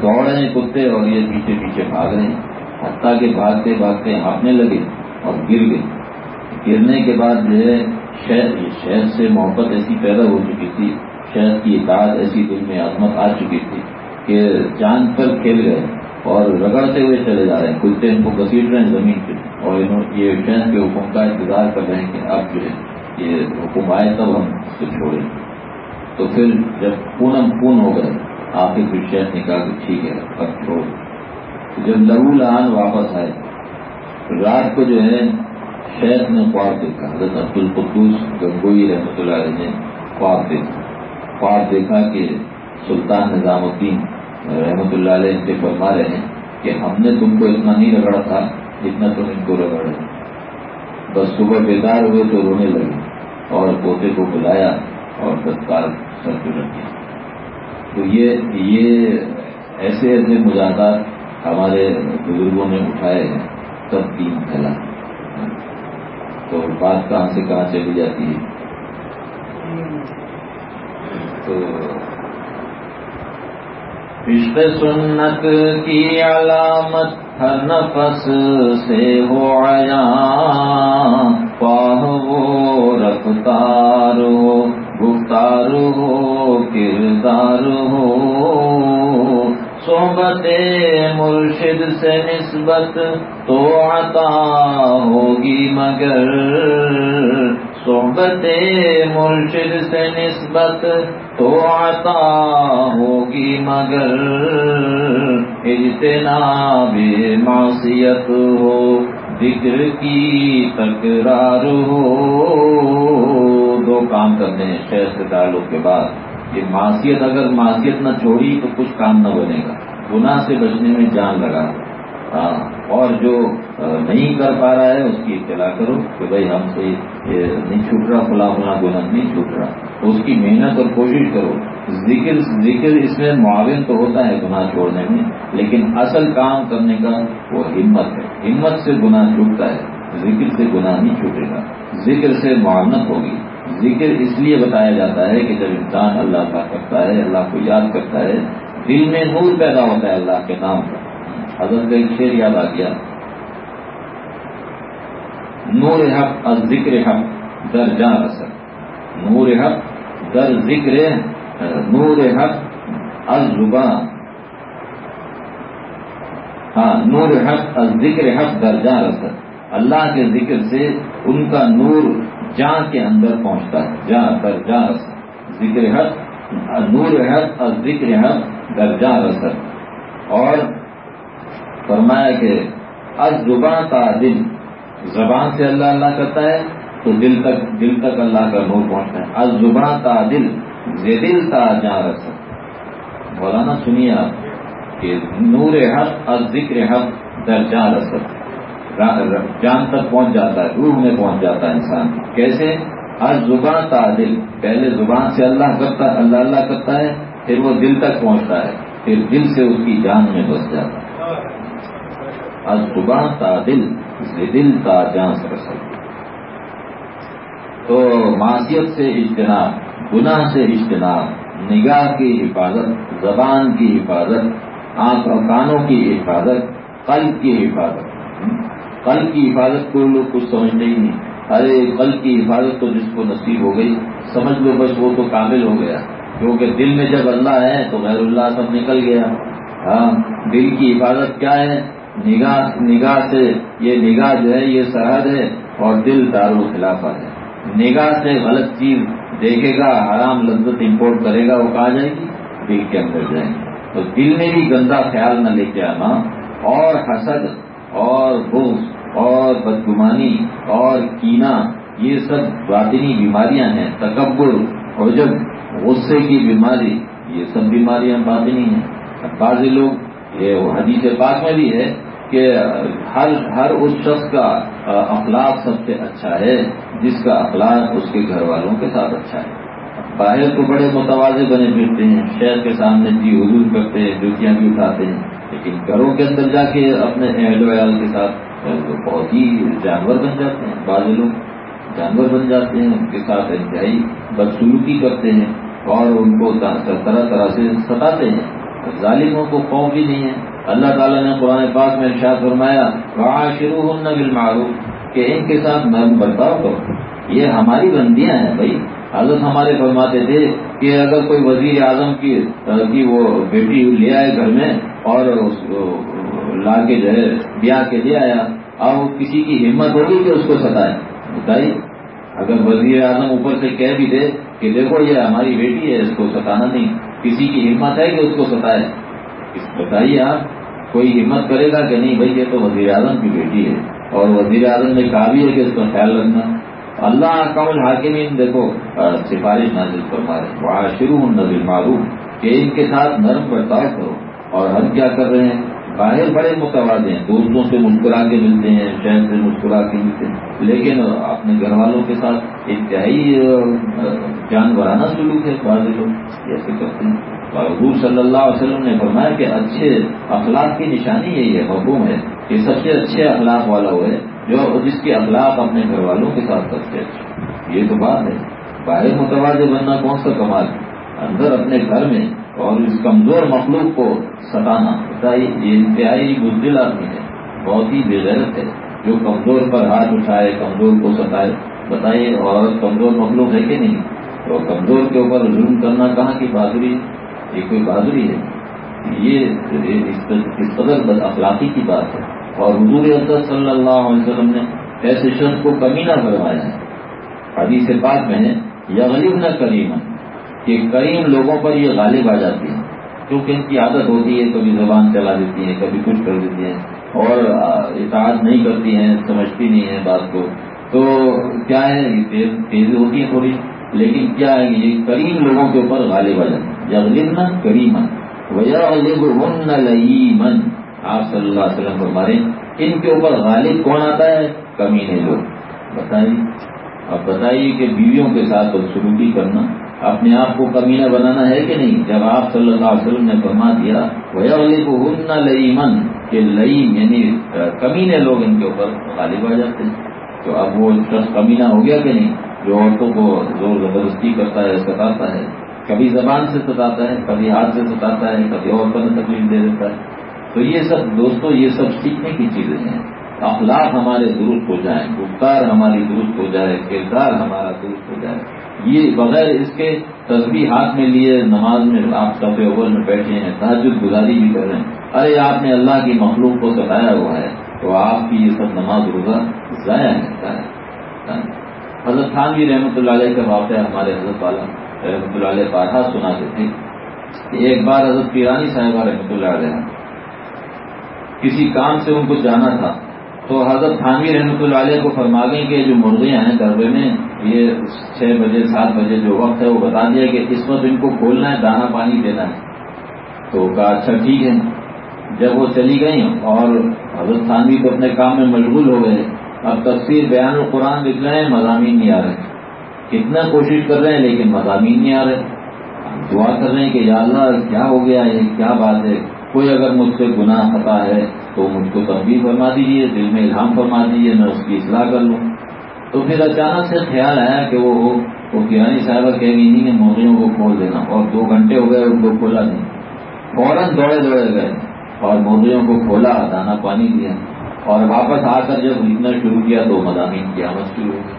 دوڑ رہے ہیں کتے اور یہ پیچھے پیچھے بھاگ رہے ہیں۔ حتیٰ کہ بھاگتے بھاگتے ہانپنے لگے اور گر گئے۔ گرنے کے بعد جو ہے، شہر شہر سے محبت ایسی پیدا ہو چکی تھی۔ شہر کی اطاعت ایسی دل میں عظمت آ چکی تھی کہ جان پر کھیل گئے۔ اور رگڑتے ہوئے چلے جا رہے ہیں۔ کلتے ان کو گسیٹ رہے ہیں زمین پہ۔ اور یہ شہر کے حکم کا انتظار کر رہے ہیں کہ اب جو ہے یہ حکم آئے تب ہم اس کو چھوڑیں۔ تو پھر جب پونم پون ہو گئے، آخر پھر شہر نے کہا کہ ٹھیک ہے، اب چھوڑ۔ جب لہو لہان واپس آئے، رات کو جو ہے شہر نے خواب دیکھا۔ حضرت عبد القدوس گنگوئی رحمۃ اللہ علیہ نے خواب دیکھا۔ خواب دیکھا کہ سلطان نظام الدین رحمۃ اللہ علیہ سے فرما رہے ہیں کہ ہم نے تم کو اتنا نہیں رگڑا تھا جتنا تم ان کو رگڑے بس صبح بیدار ہوئے تو رونے لگے اور پوتے کو بلایا اور تتکال سر پہ رکھے تو یہ یہ ایسے ایسے مجاہدات ہمارے بزرگوں نے اٹھائے ہیں۔ تب تین پھیلا تو بات کہاں سے کہاں چلی جاتی ہے؟ تو عشق سنت کی علامت ہر نفس سے ہو آیا۔ پاہ وہ رفتار ہو، گفتار ہو، کردار ہو۔ صحبت مرشد سے نسبت تو عطا ہوگی مگر صحبت مرشد سے نسبت تو عطا ہوگی مگر اجتناب معصیت ہو، ذکر کی تکرار ہو۔ دو کام کرنے ہیں شہر سے تعلق کے بعد۔ یہ معصیت اگر معصیت نہ چھوڑی تو کچھ کام نہ بنے گا۔ گناہ سے بچنے میں جان لگا۔ ہاں اور جو نہیں کر پا رہا ہے، اس کی اطلاع کرو کہ بھائی ہم سے نہیں چھوٹ رہا، فلاں فلاں گناہ نہیں چھوٹ رہا۔ اس کی محنت اور کوشش کرو۔ ذکر ذکر اس میں معاون تو ہوتا ہے گناہ چھوڑنے میں، لیکن اصل کام کرنے کا وہ ہمت ہے۔ ہمت سے گناہ چھوٹتا ہے، ذکر سے گناہ نہیں چھوٹے گا۔ ذکر سے معاونت ہوگی۔ ذکر اس لیے بتایا جاتا ہے کہ جب انسان اللہ کا کرتا ہے، اللہ کو یاد کرتا ہے، دل میں نور پیدا ہوتا ہے اللہ کے نام کا حضرت کا ایک شیر یاد آ گیا۔ نور حق از ذکر حق در جا اثر نور حق در ذکر نور حق از زبان۔ ہاں نور حق از ذکر حق در جا اثر اللہ کے ذکر سے ان کا نور جان کے اندر پہنچتا ہے۔ جا در جا اثر ذکر حق، نور حق از ذکر حق در جا اثر اور فرمایا کہ از زبان تا دل، زبان سے اللہ اللہ کرتا ہے تو دل تک دل تک اللہ کا نور پہنچتا ہے۔ از زبان تا دل دل تا جا رس مولانا سنیے آپ کہ نور حق، از ذکر حق در جا رس جان تک پہنچ جاتا ہے، روح میں پہنچ جاتا ہے انسان۔ کیسے؟ از زبان تا دل۔ پہلے زبان سے اللہ کرتا، اللہ اللہ کرتا ہے، پھر وہ دل تک پہنچتا ہے، پھر دل سے اس کی جان میں بس جاتا ہے۔ از زبان تا دل دل تا جان رسل تو معاشیت سے اجتناب، گناہ سے اجتناب، نگاہ کی حفاظت، زبان کی حفاظت، آنکھ اور کانوں کی حفاظت، قلب کی حفاظت۔ قلب کی حفاظت کو لوگ کچھ سمجھتے ہی نہیں۔ ارے، قلب کی حفاظت تو جس کو نصیب ہو گئی، سمجھ لو بس وہ تو کامل ہو گیا۔ کیونکہ دل میں جب اللہ ہے تو غیر اللہ سب نکل گیا۔ ہاں دل کی حفاظت کیا ہے؟ نگاہ نگاہ سے یہ نگاہ جو ہے، یہ سرحد ہے اور دل دار خلافہ ہے۔ نگاہ سے غلط چیز دیکھے گا، حرام لذت امپورٹ کرے گا، وہ کہاں جائے گی؟ دل کے اندر جائیں گے تو دل میں بھی گندا خیال نہ لے کے آنا اور حسد اور بوس اور بدگمانی اور کینا یہ سب باطنی بیماریاں ہیں۔ تکبر اور جب غصے کی بیماری، یہ سب بیماریاں باطنی ہیں۔ بعض لوگ، یہ حدیث پاک میں بھی ہے کہ ہر ہر اس شخص کا اخلاق سب سے اچھا ہے، جس کا اخلاق اس کے گھر والوں کے ساتھ اچھا ہے۔ باہر تو بڑے متوازے بنے پھرتے ہیں، شہر کے سامنے جی حضور کرتے ہیں، جوتیاں بھی اٹھاتے ہیں، لیکن گھروں کے اندر جا کے اپنے اہل ویال کے ساتھ بہت ہی جانور بن جاتے ہیں۔ بعض لوگ جانور بن جاتے ہیں، ان کے ساتھ انتہائی بدسلوکی کرتے ہیں اور ان کو طرح طرح سے ستاتے ہیں۔ ظالموں کو خوف بھی نہیں ہے۔ اللہ تعالیٰ نے قرآن پاک میں ارشاد فرمایا وہاں شروع ہونا بالمعروف کہ ان کے ساتھ نرم برتاؤ کرو۔ یہ ہماری بندیاں ہیں بھائی۔ حضرت ہمارے فرماتے تھے کہ اگر کوئی وزیر اعظم کی وہ بیٹی لے آئے گھر میں اور لا کے جو ہے، بیاہ کے لے آیا اور کسی کی ہمت ہوگی کہ اس کو ستائے۔ بتائیے، اگر وزیر اعظم اوپر سے کہہ بھی دے کہ دیکھو یہ ہماری بیٹی ہے، اس کو ستانا نہیں، کسی کی ہمت ہے کہ اس کو ستائے۔ بتائیے آپ کوئی ہمت کرے گا کہ نہیں بھائی یہ تو وزیر اعظم کی بیٹی ہے اور وزیر اعظم نے کہا بھی ہے کہ اس کا خیال رکھنا۔ اللہ کمل حاکمین دیکھو سفارش نازل فرما رہے وہاں شروع ہوں نظر معروف کہ ان کے ساتھ نرم برتاؤ کرو۔ اور ہم کیا کر رہے ہیں؟ باہر بڑے متوازے ہیں۔ دوستوں سے مسکرا کے ملتے ہیں، شہر سے مسکرا کے ملتے ہیں۔ لیکن اپنے گھر والوں کے ساتھ انتہائی جانورانہ سلوک ہے، بعض لوگ ایسے کرتے ہیں۔ اور حضور صلی اللہ علیہ وسلم نے فرمایا کہ اچھے اخلاق کی نشانی یہی ہے حکوم ہے۔ کہ سب سے اچھے اخلاق والا وہ ہے جو جس کے اخلاق اپنے گھر والوں کے ساتھ سب سے اچھے یہ تو بات ہے۔ باہر متوازے بننا کون سا کمال ہے؟ اندر اپنے گھر میں اور اس کمزور مخلوق کو ستانا۔ یہ انتہائی بزدل آدمی ہے۔ بہت ہی بےغیرت ہے۔ جو کمزور پر ہاتھ اٹھائے، کمزور کو ستائے۔ بتائیے اور کمزور مخلوق ہے کہ نہیں؟ تو کمزور کے اوپر ظلم کرنا کہاں کی بہادری یہ کوئی بہادری ہے۔ یہ اس قدر بد اخلاقی کی بات ہے۔ اور حضور حضرت صلی اللہ علیہ وسلم نے ایسے شخص کو کمی نہ فرمایا ہے حدیث سے بات میں یا غریب نہ کریم کہ کریم لوگوں پر یہ غالب آ جاتی ہے۔ کیونکہ ان کی عادت ہوتی ہے، کبھی زبان چلا دیتی ہیں کبھی کچھ کر دیتی ہیں اور اطاعت نہیں کرتی ہیں، سمجھتی نہیں ہے بات کو۔ تو کیا ہے، یہ تیزی ہوتی ہے تھوڑی۔ لیکن کیا ہے یہ کریم لوگوں کے اوپر غالب آ جاتے ہیں غریب نہ کریم من آپ صلی اللہ علیہ وسلم فرمارے، ان کے اوپر غالب کون آتا ہے؟ کمینے لوگ بتائیے، اب بتائیے کہ بیویوں کے ساتھ بدسلوکی کرنا، اپنے آپ کو کمینہ بنانا ہے کہ نہیں؟ جب آپ صلی اللہ علیہ وسلم نے فرما دیا بھیا والے کو ہن لئی من کہ لئی یعنی کمینے لوگ ان کے اوپر غالب آ جاتے ہیں۔ تو اب وہ شخص کمینہ ہو گیا کہ نہیں؟ جو عورتوں کو زور زبردستی کرتا ہے، ستاتا ہے۔ کبھی زبان سے ستاتا ہے، کبھی ہاتھ سے ستاتا ہے، کبھی اور پر تکلیف دے دیتا ہے۔ تو یہ سب دوستوں یہ سب سیکھنے کی چیزیں ہیں۔ اخلاق ہمارے درست ہو جائیں، گفتار ہماری درست ہو جائے، کردار ہمارا درست ہو جائے۔ یہ بغیر اس کے تصویر ہاتھ میں لیے، نماز میں آپ سب اوور میں بیٹھے ہیں تحجد گزاری بھی کر رہے ہیں۔ ارے، آپ نے اللہ کی مخلوق کو ستایا ہوا ہے، تو آپ کی یہ سب نماز روزہ ضائع ہے۔ حضرت خان جی رحمۃ اللہ علیہ کا واقعہ ہمارے حضرت والا رحمۃ اللہ علیہ بارہ سناتے تھے کہ ایک بار حضرت پیرانی صاحبہ رحمۃ اللہ علیہ کسی کام سے ان کو جانا تھا تو حضرت خانوی رحمۃ اللہ علیہ کو فرما گئی کہ جو مرغیاں ہیں دربے میں یہ چھ بجے، سات بجے جو وقت ہے وہ بتا دیا کہ اس وقت ان کو کھولنا ہے دانا پانی دینا ہے۔ تو کہا اچھا ٹھیک ہے۔ جب وہ چلی گئی اور حضرت خانوی تو اپنے کام میں مشغول ہو گئے۔ اب تفسیر بیان القرآن لکھ رہے ہیں، مضامین نہیں آ رہے۔ کتنا کوشش کر رہے ہیں، لیکن مضامین نہیں آ رہے۔ دعا کر رہے ہیں کہ یا اللہ، کیا ہو گیا؟ یہ کیا بات ہے؟ کوئی اگر مجھ سے گناہ خطا ہے تو مجھ کو تبدیل فرما دیجیے دل میں الہام فرما دیجیے میں اس کی اصلاح کر لوں۔ تو پھر اچانک سے خیال آیا کہ وہ وہ کرانی صاحبہ کہہ گئی نہیں کہ موغیوں کو کھول دینا۔ اور دو گھنٹے ہو گئے، ان کو کھولا نہیں۔ فوراً دوڑے دوڑے گئے اور موغیوں کو کھولا دانا پانی دیا۔ اور واپس آ کر جب لکھنا شروع کیا تو مضامین کی آمد شروع ہو گئی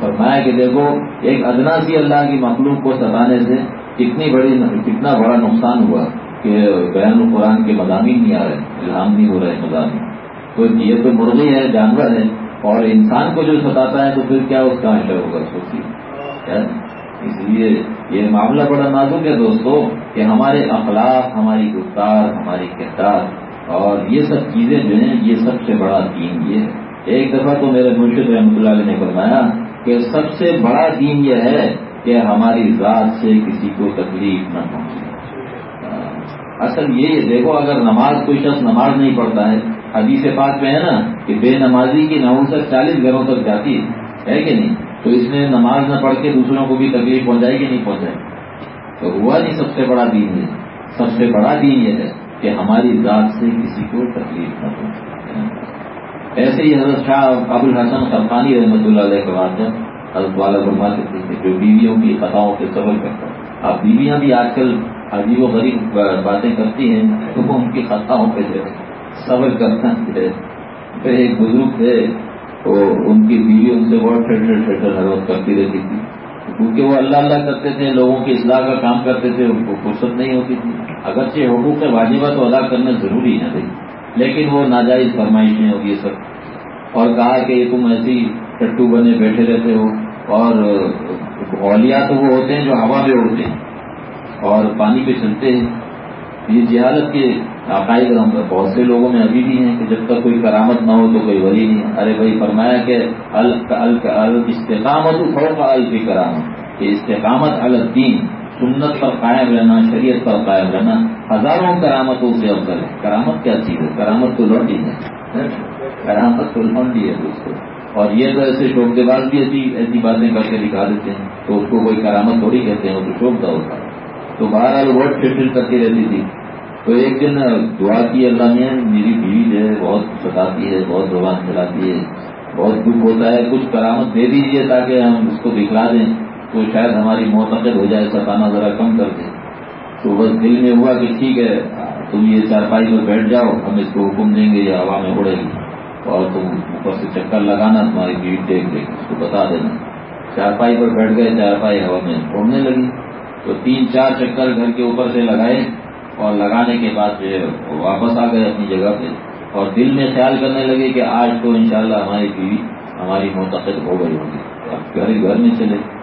فرمایا کہ دیکھو، ایک ادنا سی اللہ کی مخلوق کو ستانے سے کتنی بڑی کتنا بڑا نقصان ہوا کہ بیان القرآن کے مضامین نہیں آ رہے الہام نہیں ہو رہے مضامین۔ تو یہ تو مرغی ہے، جانور ہے، اور انسان کو جو ستاتا ہے تو پھر کیا اس کا اشر ہوگا سوچیے اس لیے یہ معاملہ بڑا نازک ہے دوستو کہ ہمارے اخلاق، ہماری گفتار، ہماری کردار اور یہ سب چیزیں جو ہیں، یہ سب سے بڑا دین یہ ہے۔ ایک دفعہ تو میرے مرشد رحمۃ اللہ علیہ نے فرمایا کہ سب سے بڑا دین یہ ہے کہ ہماری ذات سے کسی کو تکلیف نہ پہنچے۔ اصل یہ دیکھو، اگر نماز کوئی شخص نماز نہیں پڑھتا ہے، حدیث پاک میں ہے نا کہ بے نمازی کی نوسط چالیس گھروں تک جاتی ہے کہ نہیں؟ تو اس نے نماز نہ پڑھ کے دوسروں کو بھی تکلیف پہنچائے کہ نہیں پہنچائے تو ہوا نہیں سب سے بڑا دین یہ۔ سب سے بڑا دین یہ ہے۔ کہ ہماری ذات سے کسی کو تکلیف نہ پہنچے ایسے ہی حضرت شاہ ابو الحسن خرفانی رحمۃ اللہ علیہ کے بعد حضرت والا فرما کرتے تھے جو بیویوں کی خطاؤں کے صبر کرتا اب بیویاں بھی آج کل عجیب و غریب باتیں کرتی ہیں تو وہ ان کی خطاؤں پہ جو ہے، صبر کرنا ہے۔ پھر ایک بزرگ تھے تو ان کی بیوی ان سے بہت ٹھیٹر ٹھیٹر ہر وقت کرتی رہتی تھی۔ کیونکہ وہ اللہ اللہ کرتے تھے، لوگوں کی اصلاح کا کام کرتے تھے، ان کو فرصت نہیں ہوتی تھی۔ اگرچہ حقوق واجبہ تو ادا کرنا ضروری ہے بھائی، لیکن وہ ناجائز فرمائشیں اور یہ سب۔ اور کہا کہ تم ایسی ٹٹو بنے بیٹھے رہتے ہو، اور اولیاء تو وہ ہوتے ہیں جو ہوا میں اڑتے ہیں، اور پانی پہ چلتے ہیں۔ یہ جہالت کے عقائد بہت سے لوگوں میں ابھی بھی ہیں کہ جب تک کوئی کرامت نہ ہو تو کوئی ولی نہیں۔ ارے بھائی، فرمایا کہ استقامت فوق الفی کرامت کہ استقامت الدین۔ سنت پر قائم رہنا، شریعت پر قائم رہنا، ہزاروں کرامتوں سے افضل ہے کرامت کیا چیز ہے؟ کرامت تو لوٹی ہے۔ کرامت تو لوٹی ہے دوستوں اور یہ تو ایسے شوق کے بعد بھی ایسی ایسی باتیں کر کے دکھا دیتے ہیں تو اس کو کوئی کرامت تھوڑی کہتے ہیں، وہ تو شوق کا ہوتا ہے۔ تو بہرحال بہت فٹ کرتی رہتی تھی۔ تو ایک دن دعا کی، اللہ نے، میری بیوی جو ہے، بہت ستاتی ہے، بہت زبان چلاتی ہے، بہت دکھ ہوتا ہے، کچھ کرامت دے دیجیے تاکہ ہم اس کو دکھلا دیں۔ تو شاید ہماری معتقد ہو جائے ستانا ذرا کم کر دیں تو بس دل میں ہوا کہ ٹھیک ہے، تم یہ چارپائی پر بیٹھ جاؤ، ہم اس کو حکم دیں گے یا ہوا میں اڑے گی۔ اور تم اوپر سے چکر لگانا، تمہاری بیوی دیکھ لے اس کو بتا دینا۔ چارپائی پر بیٹھ گئے، چارپائی ہوا میں اڑنے لگی۔ تو تین چار چکر گھر کے اوپر سے لگائے اور لگانے کے بعد جو ہے واپس آ گئے اپنی جگہ پہ۔ اور دل میں خیال کرنے لگے کہ آج تو انشاءاللہ ہماری بیوی، ہماری منتقل ہو گئی ہوگی۔ اب گھر گھر میں چلے۔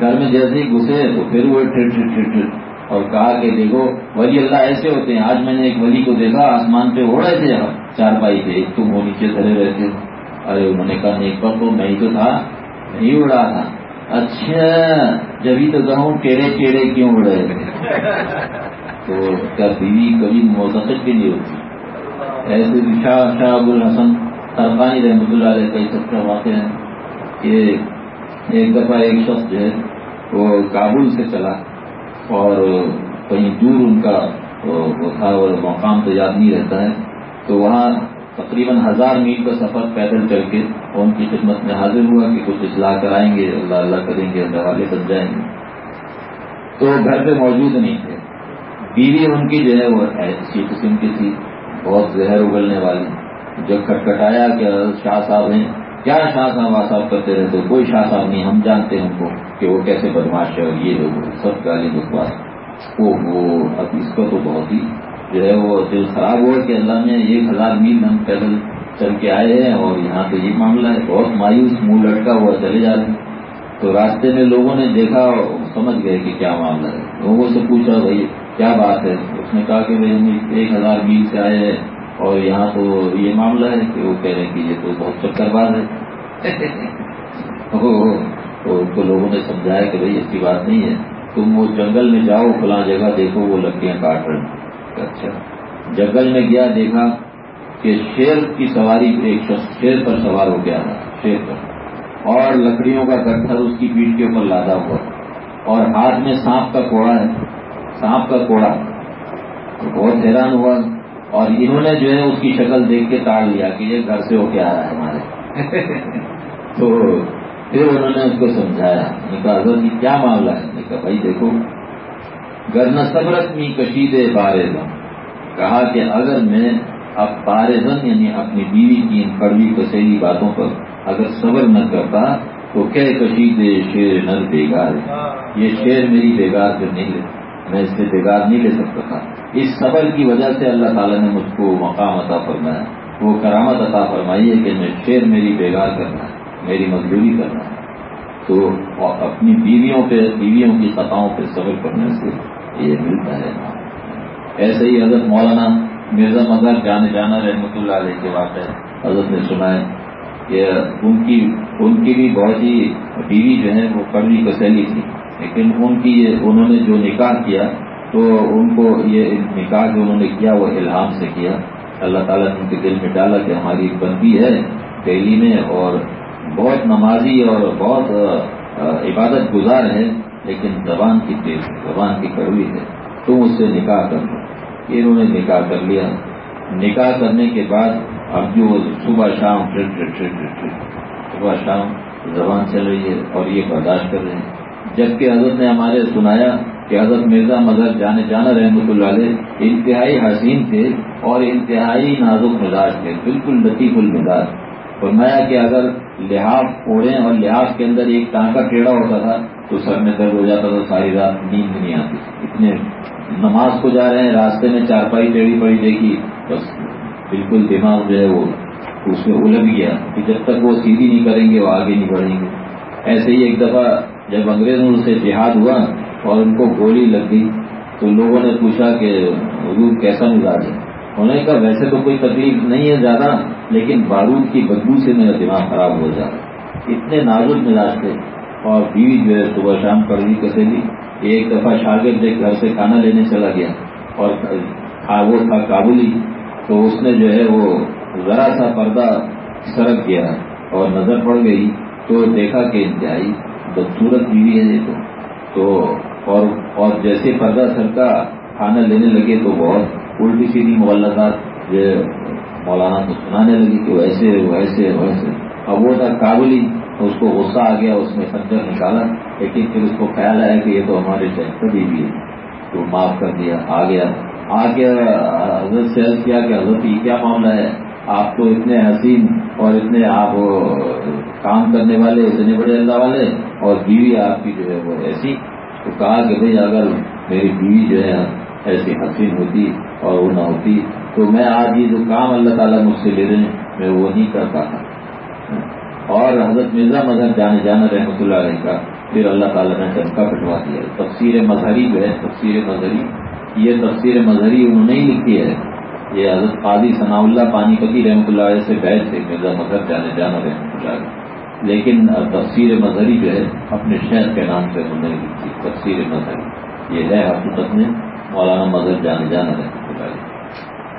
گھر میں جیسے ہی گھسے تو پھر وہ ٹھٹ ٹھٹ ٹھٹ ٹھٹ اور کہا کہ دیکھو، ولی اللہ ایسے ہوتے ہیں۔ آج میں نے ایک ولی کو دیکھا، آسمان پہ اڑ رہے تھے چار پائی پہ۔ ایک تم وہ نیچے دھرے رہتے ہو ارے، انہوں نے کہا ایک پر تو میں ہی تو تھا نہیں اڑا تھا۔ اچھا جبھی تو کہوں ٹیڑے ٹیڑے کیوں اڑ رہے تو کیا بیوی کبھی موسق کے لیے ہوتی۔ ایسے بھی شاہ شاہ ابو الحسن سرفانی رحمۃ اللہ علیہ کئی سب کا واقع ہے کہ ایک دفعہ ایک شخص جو ہے وہ کابل سے چلا اور کہیں دور ان کا وہ تھا اور مقام تو یاد نہیں رہتا ہے۔ تو وہاں تقریباً ہزار میل کا سفر پیدل چل کے ان کی خدمت میں حاضر ہوا کہ کچھ اصلاح کرائیں گے، اللہ اللہ کریں گے اللہ والے بن جائیں گے۔ تو گھر پہ موجود نہیں تھے۔ بیوی ان کی جو ہے وہ اسی قسم کی تھی، بہت زہر اگلنے والی۔ جب کھٹکھٹایا کہ شاہ صاحب ہیں کیا شاہ صاحب آساب کرتے رہتے کوئی شاہ صاحب نہیں، ہم جانتے ہیں ان کو کہ وہ کیسے بدماش ہے اور یہ لوگ سب گالی بکواس۔ او ہو، اب اس کا تو بہت ہی جو ہے وہ دل خراب ہوا کہ اللہ نے ایک ہزار میل ہم پیدل چل کے آئے ہیں اور یہاں تو یہ معاملہ ہے، بہت مایوس، منہ لٹکا ہوا چلے جا رہے تو راستے میں لوگوں نے دیکھا سمجھ گئے کہ کیا معاملہ ہے۔ لوگوں سے پوچھا، بھائی کیا بات ہے؟ اس نے کہا کہ بھائی ہم ایک ہزار میل سے آئے ہیں۔ اور یہاں تو یہ معاملہ ہے کہ وہ کہہ رہے ہیں کہ یہ تو بہت چکر باز ہے۔ تو ان کو لوگوں نے سمجھایا کہ بھائی، اس کی بات نہیں ہے۔ تم وہ جنگل میں جاؤ، فلاں جگہ دیکھو، وہ لکڑیاں کاٹ رہے اچھا۔ جنگل میں گیا، دیکھا کہ شیر کی سواری، ایک شخص شیر پر سوار ہو گیا تھا شیر پر۔ اور لکڑیوں کا گٹھر اس کی پیٹ کے اوپر لادا ہوا۔ اور ہاتھ میں سانپ کا کوڑا ہے، سانپ کا کوڑا۔ بہت حیران ہوا۔ اور انہوں نے جو ہے اس کی شکل دیکھ کے تاڑ لیا کہ یہ گھر سے ہو کے آ رہا ہے ہمارے۔ تو پھر انہوں نے اس کو سمجھایا۔ کہا، حضرت یہ کیا معاملہ ہے؟ کہا، بھائی، دیکھو گرنا صبرت می کشید بارے دم کہا کہ اگر میں اب بارے یعنی اپنی بیوی کی ان کڑوی کسیلی باتوں پر اگر صبر نہ کرتا، تو کیا کشید شیر نر بیگار یہ شیر میری بیگار سے نہیں لے میں اس سے بیگار نہیں لے سکتا تھا۔ اس صبر کی وجہ سے اللہ تعالیٰ نے مجھ کو مقام عطا فرمایا۔ وہ کرامت عطا فرمائی ہے کہ میں شیر میری بیگار کرنا ہے، میری مزدوری کرنا ہے۔ تو اپنی بیویوں پہ، بیویوں کی خطاؤں پہ صبر کرنے سے یہ ملتا ہے۔ ایسے ہی حضرت مولانا مرزا مظہر جانے جانا رحمۃ اللہ علیہ کے بات ہے حضرت نے سنا ہے کہ ان کی ان کی بھی بہت ہی بیوی جو ہے وہ کڑوی کسیلی تھی۔ لیکن ان کی انہوں نے جو نکاح کیا تو ان کو یہ نکاح جو انہوں نے کیا وہ الہام سے کیا۔ اللہ تعالیٰ نے ان کے دل میں ڈالا کہ ہماری ایک بندی ہے دہلی میں اور بہت نمازی اور بہت عبادت گزار ہے، لیکن زبان کی تیز، زبان کی کڑوی ہے۔ تم اس سے نکاح کر لو۔ انہوں نے نکاح کر لیا۔ نکاح کرنے کے بعد اب جو صبح شام صبح شام زبان چل رہی ہے اور یہ برداشت کر رہے ہیں۔ جبکہ حضرت نے ہمارے سنایا کہ حضرت مرزا مظہر جانے جانا رحمۃ اللہ علیہ انتہائی حسین تھے اور انتہائی نازک مزاج تھے، بالکل لطیف المزاج۔ فرمایا کہ اگر لحاظ اوڑھیں اور لحاظ کے اندر ایک ٹانکا ٹیڑھا ہوتا تھا تو سر میں درد ہو جاتا تھا، ساری رات نیند نہیں آتی۔ اتنے نماز کو جا رہے ہیں، راستے میں چارپائی ٹیڑھی پڑی دیکھی، بس بالکل دماغ جو ہے وہ اس میں الگ گیا۔ کہ جب تک وہ سیدھی نہیں کریں گے، وہ آگے نہیں بڑھیں گے۔ ایسے ہی ایک دفعہ جب انگریزوں سے جہاد ہوا اور ان کو گولی لگ گئی تو لوگوں نے پوچھا کہ حضور کیسا مزاج ہے؟ انہوں نے کہا، ویسے تو کوئی تکلیف نہیں ہے زیادہ، لیکن بارود کی بدبو سے میرا دماغ خراب ہو جاتا اتنے نازک مزاج تھے اور بیوی جو ہے صبح شام پڑھی کسے لی ایک دفعہ شاگرد ایک گھر سے کھانا لینے چلا گیا اور وہ تھا کابلی، تو اس نے جو ہے وہ ذرا سا پردہ سرک گیا اور نظر پڑ گئی تو دیکھا کہ انتہائی بدسورت بیوی ہے یہ تو اور اور جیسے پردہ سرکا کھانا لینے لگے تو بہت الٹی سیدھی مغلطات یہ مولانا کو سنانے لگی کہ ویسے ویسے ویسے اب وہ تھا کابلی، اس کو غصہ آ گیا، اس نے خنجر نکالا، لیکن پھر اس کو خیال آیا کہ یہ تو ہمارے شہر بھی ہے۔ تو معاف کر دیا، آ گیا۔ آ کے حضرت سے عرض کیا کہ حضرت یہ کیا معاملہ ہے؟ آپ تو اتنے حسین اور اتنے آپ کام کرنے والے، اتنے بڑے اللہ والے اور بیوی آپ کی جو ہے وہ ایسی تو کہا کہ بھائی اگر میری بیوی جو ہے ایسی حسین ہوتی اور وہ نہ ہوتی تو میں آج یہ جو کام اللہ تعالیٰ مجھ سے لے رہے ہیں، میں وہ نہیں کرتا تھا اور حضرت مرزا مذہب جانے جانا رحمۃ اللہ علیہ کا پھر اللہ تعالیٰ نے ٹنکا پٹوا دیا۔ تفسیر مظہری جو ہے، تفسیر مظہری، یہ تفسیر مظہری انہوں نے لکھی ہے۔ یہ حضرت قاضی ثناء اللہ پانی پتی رحمۃ اللہ علیہ سے بیٹھ تھے، مرزا مذہب جانے جانا رحمۃ اللہ علیہ۔ لیکن تفسیر مظہری جو ہے، اپنے شہر کے نام سے انہوں نے لکھی، تفسیر مظہری یہ ہے حقیقت میں مولانا مذہب جانے جانا رحمۃ اللہ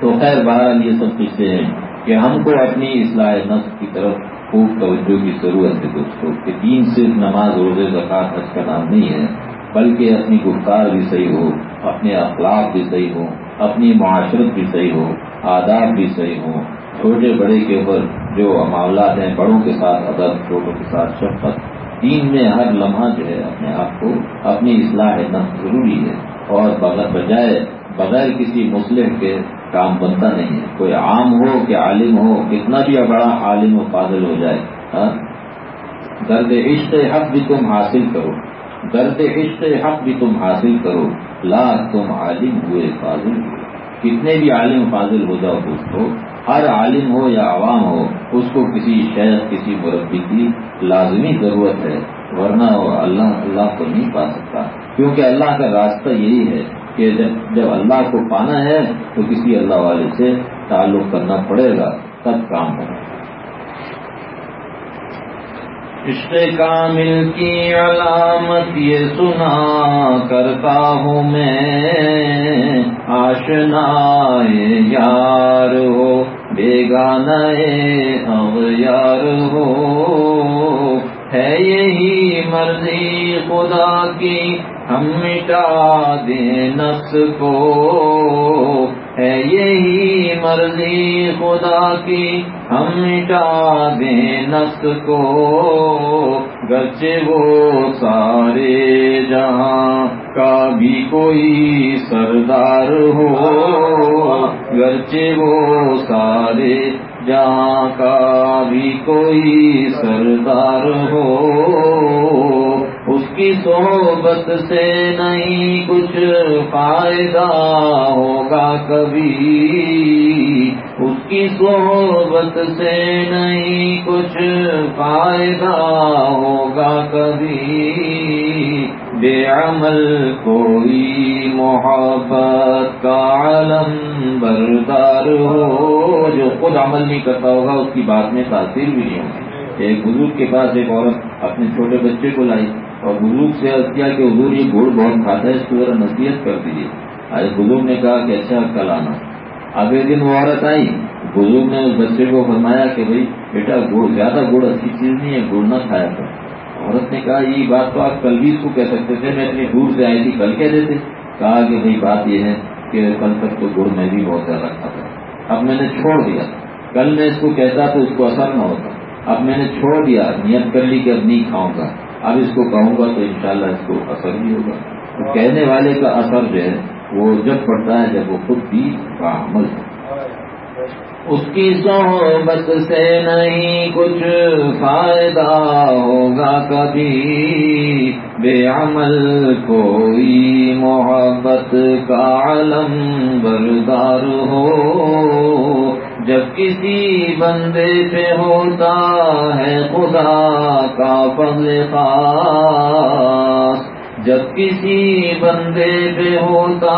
تو خیر، بہرحال یہ سب قصے ہیں کہ ہم کو اپنی اصلاح نسل کی طرف خوب توجہ کی ضرورت ہے دوستوں کہ دین صرف نماز، روزے زکات حج کا نام نہیں ہے، بلکہ اپنی گفتار بھی صحیح ہو، اپنے اخلاق بھی صحیح ہو اپنی معاشرت بھی صحیح ہو، آداب بھی صحیح ہو، چھوٹے بڑے کے اوپر جو معاملات ہیں، بڑوں کے ساتھ ادب، چھوٹوں کے ساتھ شفقت، دین میں ہر لمحہ جو ہے اپنے آپ کو، اپنی اصلاح نفس ضروری ہے اور بجائے، بغیر کسی مسلم کے کام بنتا نہیں ہے۔ کوئی عام ہو کہ عالم ہو، کتنا بھی بڑا عالم و فاضل ہو جائے ہاں؟ درد عشق حق بھی تم حاصل کرو۔ درد عشق حق بھی تم حاصل کرو۔ لا تم عالم ہوئے فاضل۔ ہوئے کتنے بھی عالم فاضل ہو جاؤ دوستو ہر عالم ہو یا عوام ہو، اس کو کسی شہر کسی مربی کی لازمی ضرورت ہے، ورنہ وہ اللہ اللہ کو نہیں پا سکتا۔ کیونکہ اللہ کا راستہ یہی ہے کہ جب جب اللہ کو پانا ہے تو کسی اللہ والے سے تعلق کرنا پڑے گا، تب کام ہوگا۔ عشق کامل کی علامت یہ سنا کرتا ہوں میں۔ آشنا یار ہو بیگانہ اب یار ہو۔ ہے یہی مرضی خدا کی، ہم مٹا دیں نفس کو۔ ہے یہی مرضی خدا کی ہم مٹا دیں نفس کو، گرچہ وہ سارے جہاں کا بھی کوئی سردار ہو، گرچہ وہ سارے جہاں کا بھی کوئی سردار ہو۔ اس کی صحبت سے نہیں کچھ فائدہ ہوگا کبھی، اس کی صحبت سے نہیں کچھ فائدہ ہوگا کبھی۔ بے عمل کوئی محبت کا علم بردار ہو۔ جو خود عمل نہیں کرتا ہوگا، اس کی بات میں تاثیر بھی نہیں ہوگی۔ ایک بزرگ کے پاس ایک عورت اپنے چھوٹے بچے کو لائی اور بزرگ سے عرض کیا کہ حضور یہ گڑ بہت کھاتا ہے، اس کو ذرا نصیحت کر دیجیے آج بزرگ نے کہا کہ اچھا کل آنا۔ اگلے دن وہ عورت آئی۔ بزرگ نے اس بچے کو فرمایا کہ بھائی بیٹا گڑ زیادہ گڑ اچھی چیز نہیں ہے، گڑ نہ کھایا تھا عورت نے کہا، یہ بات تو آپ کل بھی اس کو کہہ سکتے تھے، میں اتنی دور سے آئی تھی، کل کہہ دیتے۔ کہا کہ بھائی بات یہ ہے کہ کل تک تو گڑ میں بھی بہت زیادہ کھاتا اب میں نے چھوڑ دیا۔ کل میں اس کو کہتا تو اس کو اثر نہ ہوتا۔ اب میں نے چھوڑ دیا، نیت کر لی کہ اب نہیں کھاؤں گا۔ اب اس کو کہوں گا تو انشاءاللہ اس کو اثر بھی ہوگا۔ تو کہنے والے کا اثر جو ہے، وہ جب پڑتا ہے، جب وہ خود بھی عمل ہے اس کی صحبت سے نہیں کچھ فائدہ ہوگا کبھی۔ بے عمل کوئی محبت کا علم بردار ہو۔ جب کسی بندے پہ ہوتا ہے خدا کا فضل خاص جب کسی بندے پہ ہوتا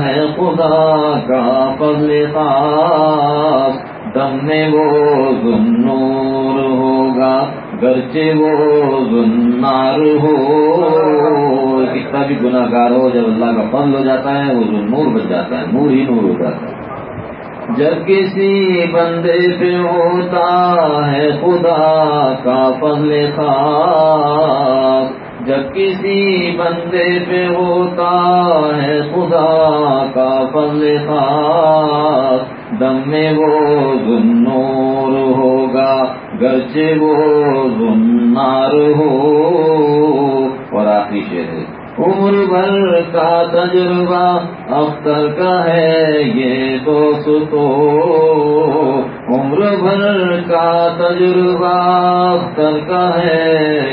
ہے خدا کا فضل خاص دم میں وہ ذنور ہوگا، گرچہ وہ ذنار ہو۔ کتنا بھی گناہ گار ہو، جب اللہ کا فضل ہو جاتا ہے، وہ نور بن جاتا ہے، نور ہی نور ہو جاتا ہے۔ جب کسی بندے پہ ہوتا ہے خدا کا فضل خاص جب کسی بندے پہ ہوتا ہے خدا کا فضل خاص، دم میں وہ ذنور ہوگا، گرچہ وہ ذنار ہو۔ اور آخری شعر ہے۔ عمر بھر کا تجربہ اختر کا ہے یہ دوست تو عمر بھر کا تجربہ اختر کا ہے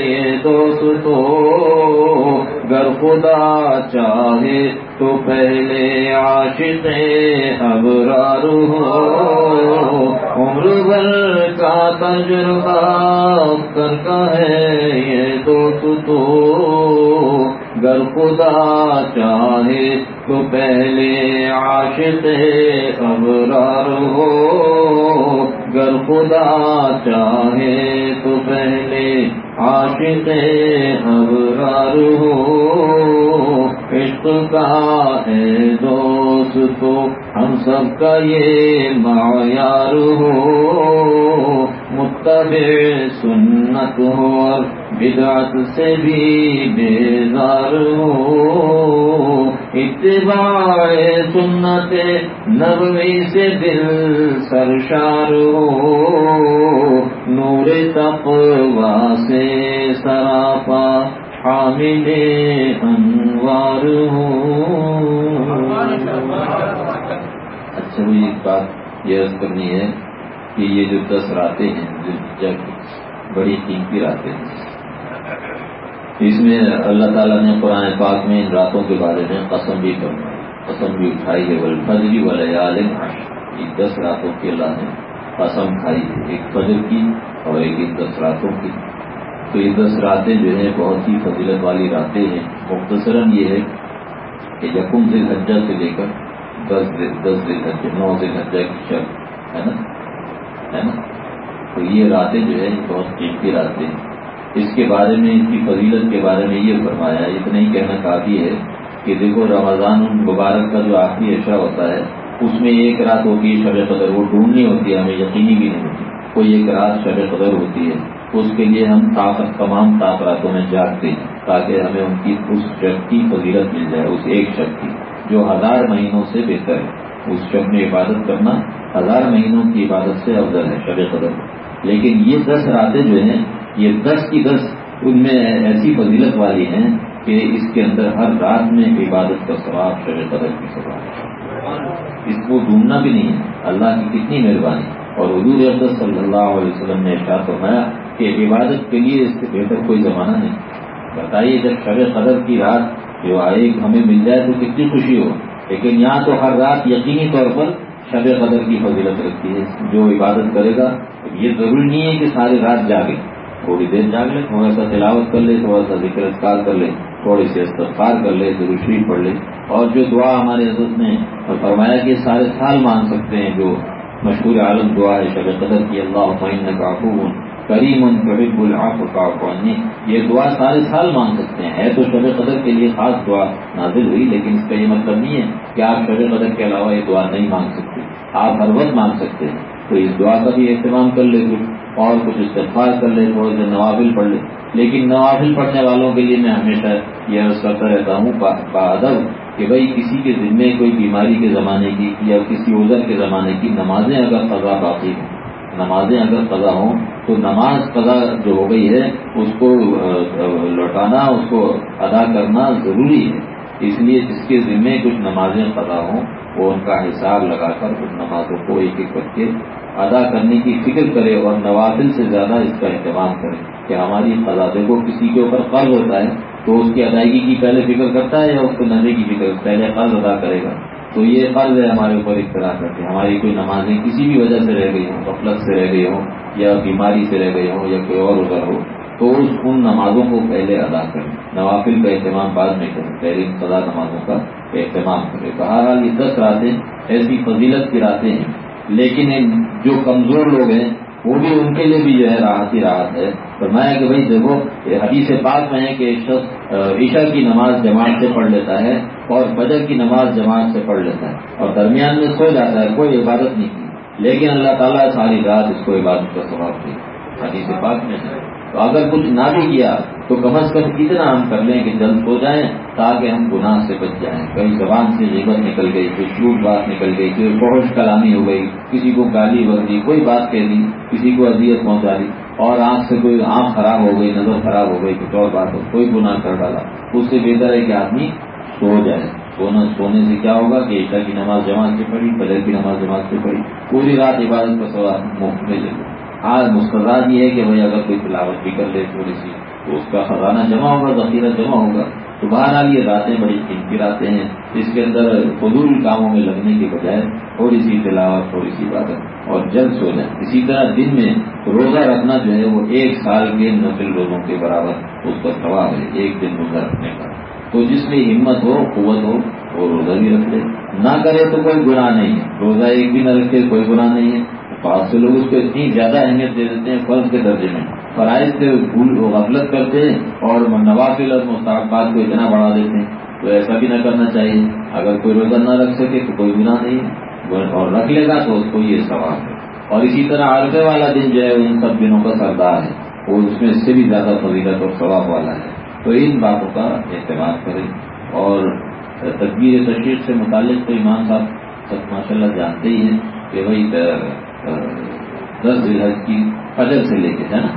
یہ دوست تو گر خدا چاہے تو پہلے عاشق ابرار ہو۔ عمر بھر کا تجربہ کر کا ہے یہ تو تو گر خدا چاہے تو پہلے عاشق ابرار ہو۔ گر خدا چاہے تو پہلے عاشق ابرار ہو۔ عشق کا ہے دوست تو؟ ہم سب کا یہ معیار ہو۔ متبع سنت ہو اور بدعت سے بھی بیزار ہو۔ اتباع سنت نبوی سے دل سرشار ہو۔ نور تقوا سے سراپا حامل انوار اچھا مجھے ایک بات یہ عرض کرنی ہے کہ یہ جو دس راتیں ہیں، جو جگ بڑی قیمتی راتیں ہیں، اس میں اللہ تعالیٰ نے قرآن پاک میں ان راتوں کے بارے میں قسم بھی کر قسم بھی اٹھائی ہے بل فجری ولیال یہ دس راتوں کی اللہ نے قسم کھائی ہے، ایک فجر کی اور ایک ان دس راتوں کی۔ تو یہ دس راتیں جو ہیں بہت ہی فضیلت والی راتیں ہیں۔ مختصراً یہ ہے کہ یقم ذیل حجہ سے لے کر دس دس ذیل حجہ نو ذیل حجہ کی شرط ہے نا؟ ہے نا؟ تو یہ راتیں جو ہے بہت قیمتی راتیں ہیں۔ اس کے بارے میں، اس کی فضیلت کے بارے میں یہ فرمایا، اتنا ہی کہنا کافی ہے کہ دیکھو رمضان مبارک کا جو آخری اشرا ہوتا ہے، اس میں ایک رات ہوتی ہے شب قدر، وہ ڈھونڈنی ہوتی ہے، ہمیں یقینی بھی نہیں ہوتی۔ کوئی ایک رات شب قدر ہوتی ہے۔ اس کے لیے ہم طاقت، تمام طاقتوں میں جاگتے ہیں، تاکہ ہمیں ان کی اس شب کی فضیلت مل جائے، اس ایک شب کی جو ہزار مہینوں سے بہتر ہے۔ اس شب میں عبادت کرنا ہزار مہینوں کی عبادت سے افضل ہے، شب قدر۔ لیکن یہ دس راتیں جو ہیں، یہ دس کی دس ان میں ایسی فضیلت والی ہیں کہ اس کے اندر ہر رات میں عبادت کا ثواب، شب قدر کی ثواب۔ اس کو ڈھونڈنا بھی نہیں ہے۔ اللہ کی کتنی مہربانی۔ اور حضور اقدس صلی اللہ علیہ وسلم نے ارشاد فرمایا کہ عبادت کے لیے اس سے بہتر کوئی زمانہ نہیں۔ بتائیے، جب شب قدر کی رات جو آئے ہمیں مل جائے تو کتنی خوشی ہو۔ لیکن یہاں تو ہر رات یقینی طور پر شب قدر کی فضیلت رکھتی ہے۔ جو عبادت کرے گا یہ ضروری نہیں ہے کہ ساری رات جاگے۔ تھوڑی دیر جاگ لے، تھوڑا سا تلاوت کر لے، تھوڑا سا ذکر اذکار کر لے، تھوڑی سی استفار کر لے، ضرور شریف پڑھ لے۔ اور جو دعا ہمارے حضرت نے فرمایا کہ سارے سال مانگ سکتے ہیں، جو مشہور عالم دعا ہے شب قدر کی اللہ عمین کا کریم قریب العاف کا یہ دعا سارے سال مانگ سکتے ہیں۔ ہے تو شب قدر کے لیے خاص دعا نازل ہوئی، لیکن اس کا یہ مطلب نہیں ہے کہ آپ شب قدر کے علاوہ یہ دعا نہیں مانگ سکتے۔ آپ ہر وقت مانگ سکتے ہیں۔ تو اس دعا کا بھی اہتمام کر لے کچھ اور کچھ استفار کر لے، تھوڑے سے نوافل پڑھ لے۔ لیکن نوافل پڑھنے والوں کے لیے میں ہمیشہ یہ عرض کرتا رہتا ہوں ادب کہ بھائی کسی کے ذمے کوئی بیماری کے زمانے کی یا کسی عذر کے زمانے کی نمازیں اگر قضا باقی ہوں، نمازیں اگر قضا ہوں تو نماز قضا جو ہو گئی ہے، اس کو لوٹانا، اس کو ادا کرنا ضروری ہے۔ اس لیے جس کے ذمے کچھ نمازیں قضا ہوں، وہ ان کا حساب لگا کر ان نمازوں کو ایک ایک کر کے ادا کرنے کی فکر کرے اور نوافل سے زیادہ اس کا اہتمام کرے کہ ہماری قضا دیکھو، کسی کے اوپر قرض ہوتا ہے تو اس کی ادائیگی کی پہلے فکر کرتا ہے یا اس کو نظر کی فکر، پہلے قرض ادا کرے گا۔ تو یہ قرض ہے ہمارے اوپر اس طرح کر کے ہماری کوئی نمازیں کسی بھی وجہ سے رہ گئی ہوں، غفلت سے رہ گئی ہوں یا بیماری سے رہ گئی ہوں یا کوئی اور ادھر ہو، تو اس ان نمازوں کو پہلے ادا کریں۔ نوافل کا اہتمام بعد میں کریں، پہلے سزا نمازوں کا اہتمام کریں۔ بہرحال یہ دس راتیں ایسی فضیلت کی راتیں ہیں، لیکن جو کمزور لوگ ہیں، وہ بھی ان کے لیے بھی جو ہے راحت ہی راحت ہے۔ فرمایا کہ بھائی دیکھو حدیث بات میں ہے کہ شخص عشاء کی نماز جماعت سے پڑھ لیتا ہے اور فجر کی نماز جماعت سے پڑھ لیتا ہے اور درمیان میں سو جاتا ہے، کوئی عبادت نہیں۔ کی لیکن اللہ تعالیٰ ساری رات اس کو عبادت کا سواب دی حدیث پاک میں ہے۔ تو اگر کچھ نہ بھی کیا، تو کم از کم اتنا ہم کر لیں کہ جلد ہو جائیں تاکہ ہم گناہ سے بچ جائیں۔ کئی زبان سے غیبت نکل گئی، کوئی جھوٹ بات نکل گئی، کوئی بہت کلامی ہو گئی، کسی کو گالی بک دی کوئی بات کہہ دی، کسی کو اذیت پہنچا دی، اور آنکھ سے کوئی آنکھ خراب ہو گئی، نظر خراب ہو گئی، کچھ اور بات ہو، کوئی گناہ کر ڈالا اس سے بہتر ہے کہ آدمی سو جائے۔ سونا سونے سے کیا ہوگا کہ عشا کی نماز جماعت سے پڑھی، فجر کی نماز جماعت سے پڑھی، پوری رات عبادت کا سوال مفت میں لے لو ہاں یہ ہے کہ بھائی اگر کوئی تلاوت بھی کر لے تھوڑی سی، تو اس کا خزانہ جمع ہوگا، ذخیرہ جمع ہوگا۔ تو بہرحال یہ راتیں بڑی قیمتی راتیں ہیں۔ اس کے اندر فضول کاموں میں لگنے کے بجائے تھوڑی سی تلاوت، تھوڑی سی عبادت اور جلد سو جائیں اسی طرح دن میں روزہ رکھنا جو ہے وہ ایک سال کے نسل روزوں کے برابر اس کا ثواب ہے، ایک دن روزہ رکھنے کا۔ تو جس میں ہمت ہو، قوت ہو، وہ روزہ بھی رکھ لے۔ نہ کرے تو کوئی گناہ نہیں ہے۔ روزہ ایک دن رکھے کوئی گناہ نہیں ہے۔ بہت سے لوگ اس کو اتنی زیادہ اہمیت دے دیتے ہیں فرض کے درجے میں۔ فرائض سے بھول غفلت کرتے ہیں اور نوافل اور مستحبات کو اتنا بڑھا دیتے ہیں۔ تو ایسا بھی نہ کرنا چاہیے۔ اگر کوئی روزہ نہ رکھ سکے تو کوئی گناہ نہیں ہے۔ اور رکھ لے گا تو اس کو یہ سوال ہے۔ اور اسی طرح عرفے والا دن جو ہے، ان سب دنوں کا سردار ہے۔ وہ اس میں اس سے بھی زیادہ فضیلت اور ثواب والا ہے۔ تو ان باتوں کا اعتماد کریں اور تدبیر تشریف سے متعلق تو امام صاحب سب ماشاء اللہ جانتے ہی ہیں کہ بھائی دس ذلحج کی فجر سے لے کے، ہے نا؟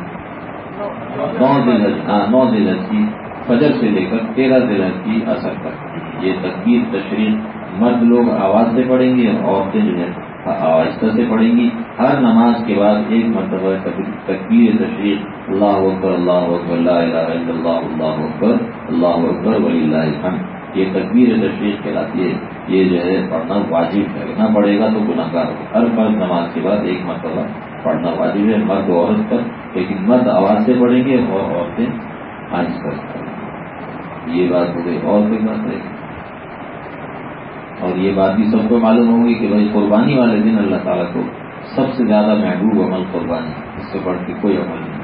نو ذلحج ہاں نو ذلحج کی فجر سے لے کر تیرہ ذلحج کی اثر تک۔ یہ تقبیر تشریح مرد لوگ آواز سے پڑھیں گے عورتیں جو ہے آہستہ سے پڑھیں گی۔ ہر نماز کے بعد ایک مرتبہ تقبیر تشریح۔ اللہ اکبر اللہ اکبر اللہ اللہ اللہ اکبر اللہ اکبر ولی اللہ الحمد۔ یہ تقبیر تشریح کہلاتی ہے۔ یہ جو ہے پڑھنا واجب ہے۔ نہ پڑھے گا تو گناہ گار ہوگا۔ ہر فرض نماز کے بعد ایک مرتبہ پڑھنا واجب ہے۔ مرد عورت پر۔ لیکن مرد آواز سے پڑھیں گے اور عورتیں آہستہ سے یہ بات ہو گئی اور کوئی بات ہے؟ اور یہ بات بھی سب کو معلوم ہوگی کہ بھائی قربانی والے دن اللہ تعالیٰ کو سب سے زیادہ محبوب عمل قربانی اس سے بڑھ کے کوئی عمل نہیں۔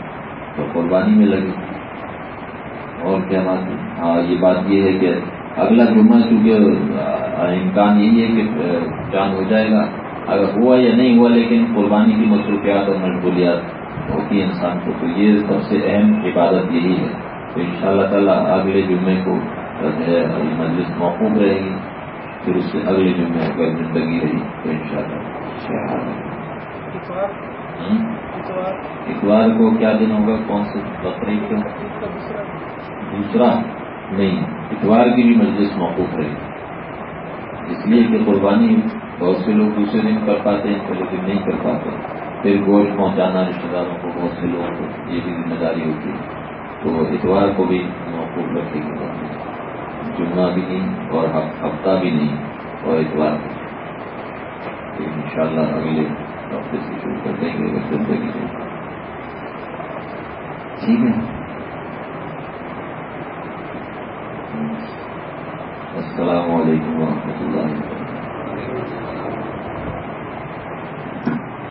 تو قربانی میں لگے۔ اور کیا بات ہے؟ ہاں یہ بات یہ ہے کہ اگلا جمعہ چونکہ امکان یہی ہے کہ چاند ہو جائے گا۔ اگر ہوا یا نہیں ہوا، لیکن قربانی کی مصروفیات اور مشغولیات ہوتی ہے انسان کو، تو یہ سب سے اہم عبادت یہی ہے۔ تو ان شاء اللہ تعالیٰ اگلے جمعے کو مجلس موقوف رہے گی۔ پھر اس سے اگلے جمعے اگر زندگی رہی تو ان شاء اللہ اتوار۔ کو کیا دن ہوگا؟ کون سے؟ تقریب کا؟ دوسرا۔ نہیں اتوار کی بھی مجلس موقوف رہے گی اس لیے کہ قربانی بہت سے لوگ دوسرے دن کر پاتے ہیں پہلے دن نہیں کر پاتے۔ پھر گوشت پہنچانا رشتے داروں کو بہت سے لوگوں کو یہ بھی ذمہ داری ہوتی ہے۔ تو اتوار کو بھی موقوف رکھے گی جمعہ بھی نہیں اور ہفتہ بھی نہیں اور اتوار ان شاء اللہ اگلے ہفتے سے شروع کر دیں گے زندگی سے ٹھیک ہے۔ السلام علیکم ورحمۃ اللہ وبرکاتہ۔